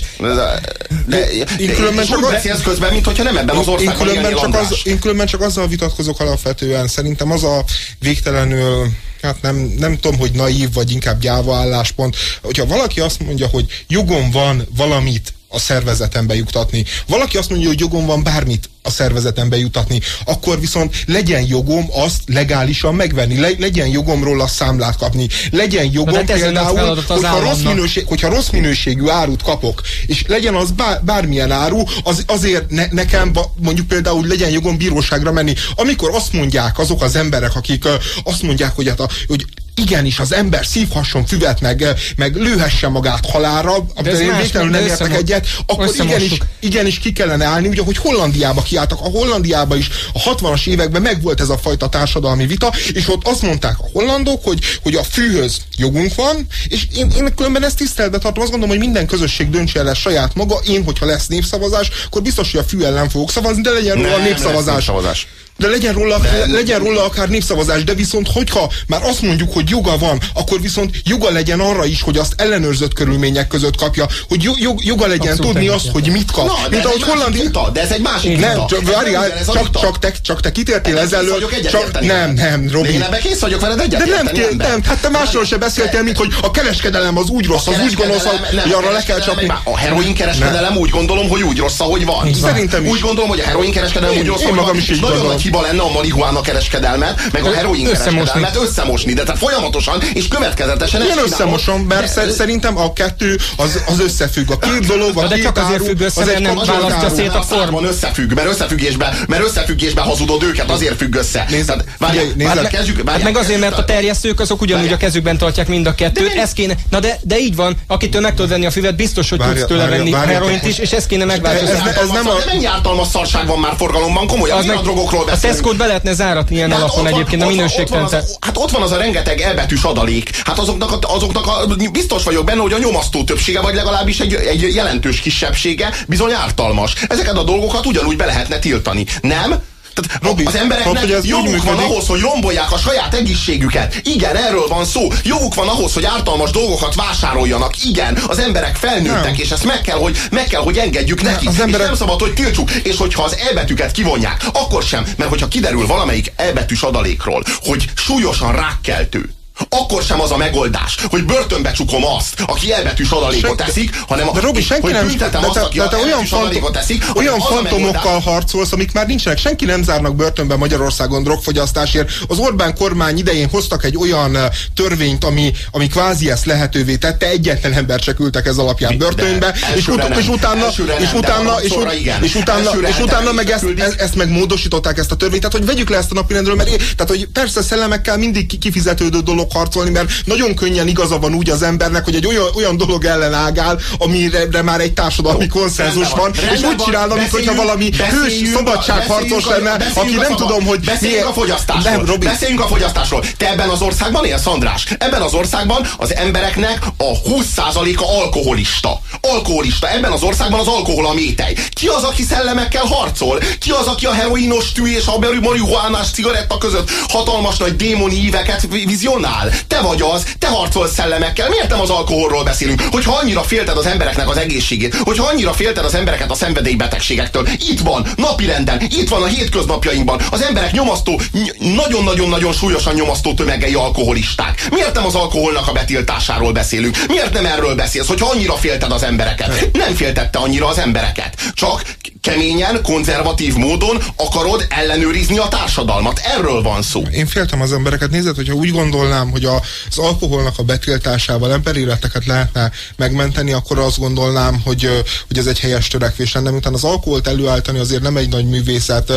én különben csak beszélsz közben, mint hogyha nem ebben az országban én különben, csak az, én különben csak azzal vitatkozok alapvetően. Szerintem az a végtelenül hát nem, nem tudom, hogy naív, vagy inkább gyáva álláspont. Hogyha valaki azt mondja, hogy jogom van valamit a szervezetembe jutatni. Valaki azt mondja, hogy jogom van bármit a szervezetembe jutatni, akkor viszont legyen jogom azt legálisan megvenni, le, legyen jogomról a számlát kapni, legyen jogom hát például, hogyha rossz, minőség, hogyha rossz minőségű árut kapok, és legyen az bár, bármilyen áru, az, azért ne, nekem mondjuk például legyen jogom bíróságra menni. Amikor azt mondják azok az emberek, akik azt mondják, hogy, hát a, hogy igenis az ember szívhasson füvet, meg, meg lőhesse magát halára, de én végtelenül nem értek egyet, akkor igenis, igenis ki kellene állni, ugye, hogy Hollandiába kiálltak. A Hollandiába is a 60-as években megvolt ez a fajta társadalmi vita, és ott azt mondták a hollandok, hogy, hogy a fűhöz jogunk van, és én, én különben ezt tiszteletbe tartom, azt gondolom, hogy minden közösség döntse el saját maga. Én, hogyha lesz népszavazás, akkor biztos, hogy a fű ellen fogok szavazni, de legyen róla népszavazás. népszavazás. De legyen róla, de, legyen róla akár népszavazás, de viszont hogyha már azt mondjuk, hogy joga van, akkor viszont joga legyen arra is, hogy azt ellenőrzött körülmények között kapja, hogy jog, joga legyen Abszolút tudni azt, hogy mit kap. Na, Mint ahogy Hollandi... Vita, de ez egy másik nem, vita. Csak, várj, csak, csak, te, csak te kitértél ezzel. Csak, nem, nem, Robi. Én kész vagyok veled egyet De nem, nem, hát te másról se beszéltél, mint hogy a kereskedelem az úgy rossz, az úgy gonosz, hogy arra le kell csapni. A heroin kereskedelem úgy gondolom, hogy úgy rossz, ahogy van. Szerintem Úgy gondolom, hogy a heroin kereskedelem úgy rossz, hogy van. És nagyon nagy hiba lenne a marihuána kereskedelmet, meg a heroin kereskedelmet összemosni. De tehát folyamatosan és következetesen Én összemosom, mert szerintem a kettő az, az összefügg. A két dolog, a de csak azért függ össze, mert nem választja szét a form. összefügg, mert összefüggésben, mert összefüggésben hazudod őket, azért függ össze. Nézd, várjál, kezdjük, hát meg azért, mert a terjesztők azok ugyanúgy a kezükben tartják mind a kettőt. Ez kéne, na de, de így van, akitől meg tudod venni a füvet, biztos, hogy tudsz tőle venni heroint is, és ezt kéne megváltoztatni. Ez, ez nem a... Mennyi ártalmas szarság van már forgalomban, komolyan, az meg, a drogokról. A tesco be lehetne záratni ilyen hát alapon egyébként a minőségtente. Hát ott van az a rengeteg elbetűs adalék. Hát azoknak, azoknak a, biztos vagyok benne, hogy a nyomasztó többsége, vagy legalábbis egy, egy jelentős kisebbsége bizony ártalmas. Ezeket a dolgokat ugyanúgy be lehetne tiltani. Nem? Tehát Robi, az embereknek ez joguk van ahhoz, hogy rombolják a saját egészségüket. Igen, erről van szó. Joguk van ahhoz, hogy ártalmas dolgokat vásároljanak. Igen, az emberek felnőttek, nem. és ezt meg kell, hogy, meg kell, hogy engedjük neki. Az emberek... És nem szabad, hogy tiltsuk. És hogyha az elbetűket kivonják, akkor sem. Mert hogyha kiderül valamelyik elbetűs adalékról, hogy súlyosan rákkeltő, akkor sem az a megoldás, hogy börtönbe csukom azt, aki elbetűs adalékot teszik, hanem de Robi, senki hogy nem, büntetem de azt, aki de te olyan adalékot teszik. Olyan fantomokkal harcolsz, amik már nincsenek. Senki nem zárnak börtönbe Magyarországon drogfogyasztásért. Az Orbán kormány idején hoztak egy olyan törvényt, ami, ami kvázi ezt lehetővé tette. Egyetlen ember se küldtek ez alapján börtönbe, és, ut és utána, és utána, és, és utána, és utána meg ezt, ezt meg módosították ezt a törvényt. Tehát, hogy vegyük le ezt a napirendről, mert tehát, hogy persze szellemekkel mindig kifizetődő dolog harcolni, mert nagyon könnyen igaza van úgy az embernek, hogy egy olyan, olyan dolog ellen ágál, amire már egy társadalmi Jó, konszenzus van, van, és úgy csinálna, mintha valami hős szabadságharcos lenne, aki nem tudom, hogy beszéljünk a fogyasztásról. Nem, Robi. Beszéljünk a fogyasztásról. Te ebben az országban élsz, András? Ebben az országban az embereknek a 20%-a alkoholista. Alkoholista. Ebben az országban az alkohol a métej. Ki az, aki szellemekkel harcol? Ki az, aki a heroinos tű és a marihuánás cigaretta között hatalmas nagy démoni íveket vizionál? Te vagy az, te harcolsz szellemekkel. Miért nem az alkoholról beszélünk? Hogyha annyira félted az embereknek az egészségét, hogyha annyira félted az embereket a szenvedélybetegségektől, itt van, napirenden, itt van a hétköznapjainkban. Az emberek nyomasztó, nagyon-nagyon-nagyon súlyosan nyomasztó tömegei alkoholisták. Miért nem az alkoholnak a betiltásáról beszélünk? Miért nem erről beszélsz, hogyha annyira félted az embereket? Nem féltette annyira az embereket. Csak keményen, konzervatív módon akarod ellenőrizni a társadalmat. Erről van szó. Én féltem az embereket. Nézd, hogyha úgy gondolnám, hogy a, az alkoholnak a betiltásával emberéleteket lehetne megmenteni, akkor azt gondolnám, hogy, hogy ez egy helyes törekvés lenne. Miután az alkoholt előállítani azért nem egy nagy művészet.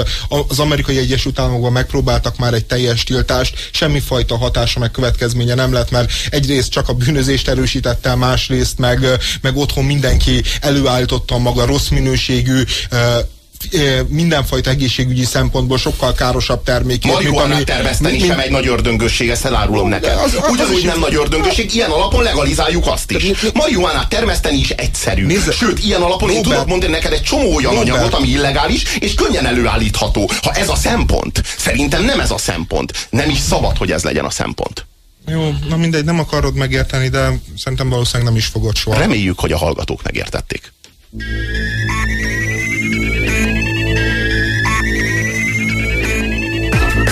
Az amerikai Egyesült Államokban megpróbáltak már egy teljes tiltást, semmifajta hatása meg következménye nem lett, mert egyrészt csak a bűnözést erősítette, másrészt meg, meg otthon mindenki előállította maga rossz minőségű mindenfajta egészségügyi szempontból sokkal károsabb termékét. Marihuanát termeszteni mint, sem egy nagy ördöngösség, ezt elárulom neked. Az, az, Ugyanúgy az nem nagy ördöngösség, ilyen alapon legalizáljuk azt is. Marihuanát termeszteni is egyszerű. Nézze, Sőt, ilyen alapon Robert, én tudok mondani neked egy csomó olyan Robert. anyagot, ami illegális, és könnyen előállítható. Ha ez a szempont, szerintem nem ez a szempont. Nem is szabad, hogy ez legyen a szempont. Jó, na mindegy, nem akarod megérteni, de szerintem valószínűleg nem is fogod soha. Reméljük, hogy a hallgatók megértették.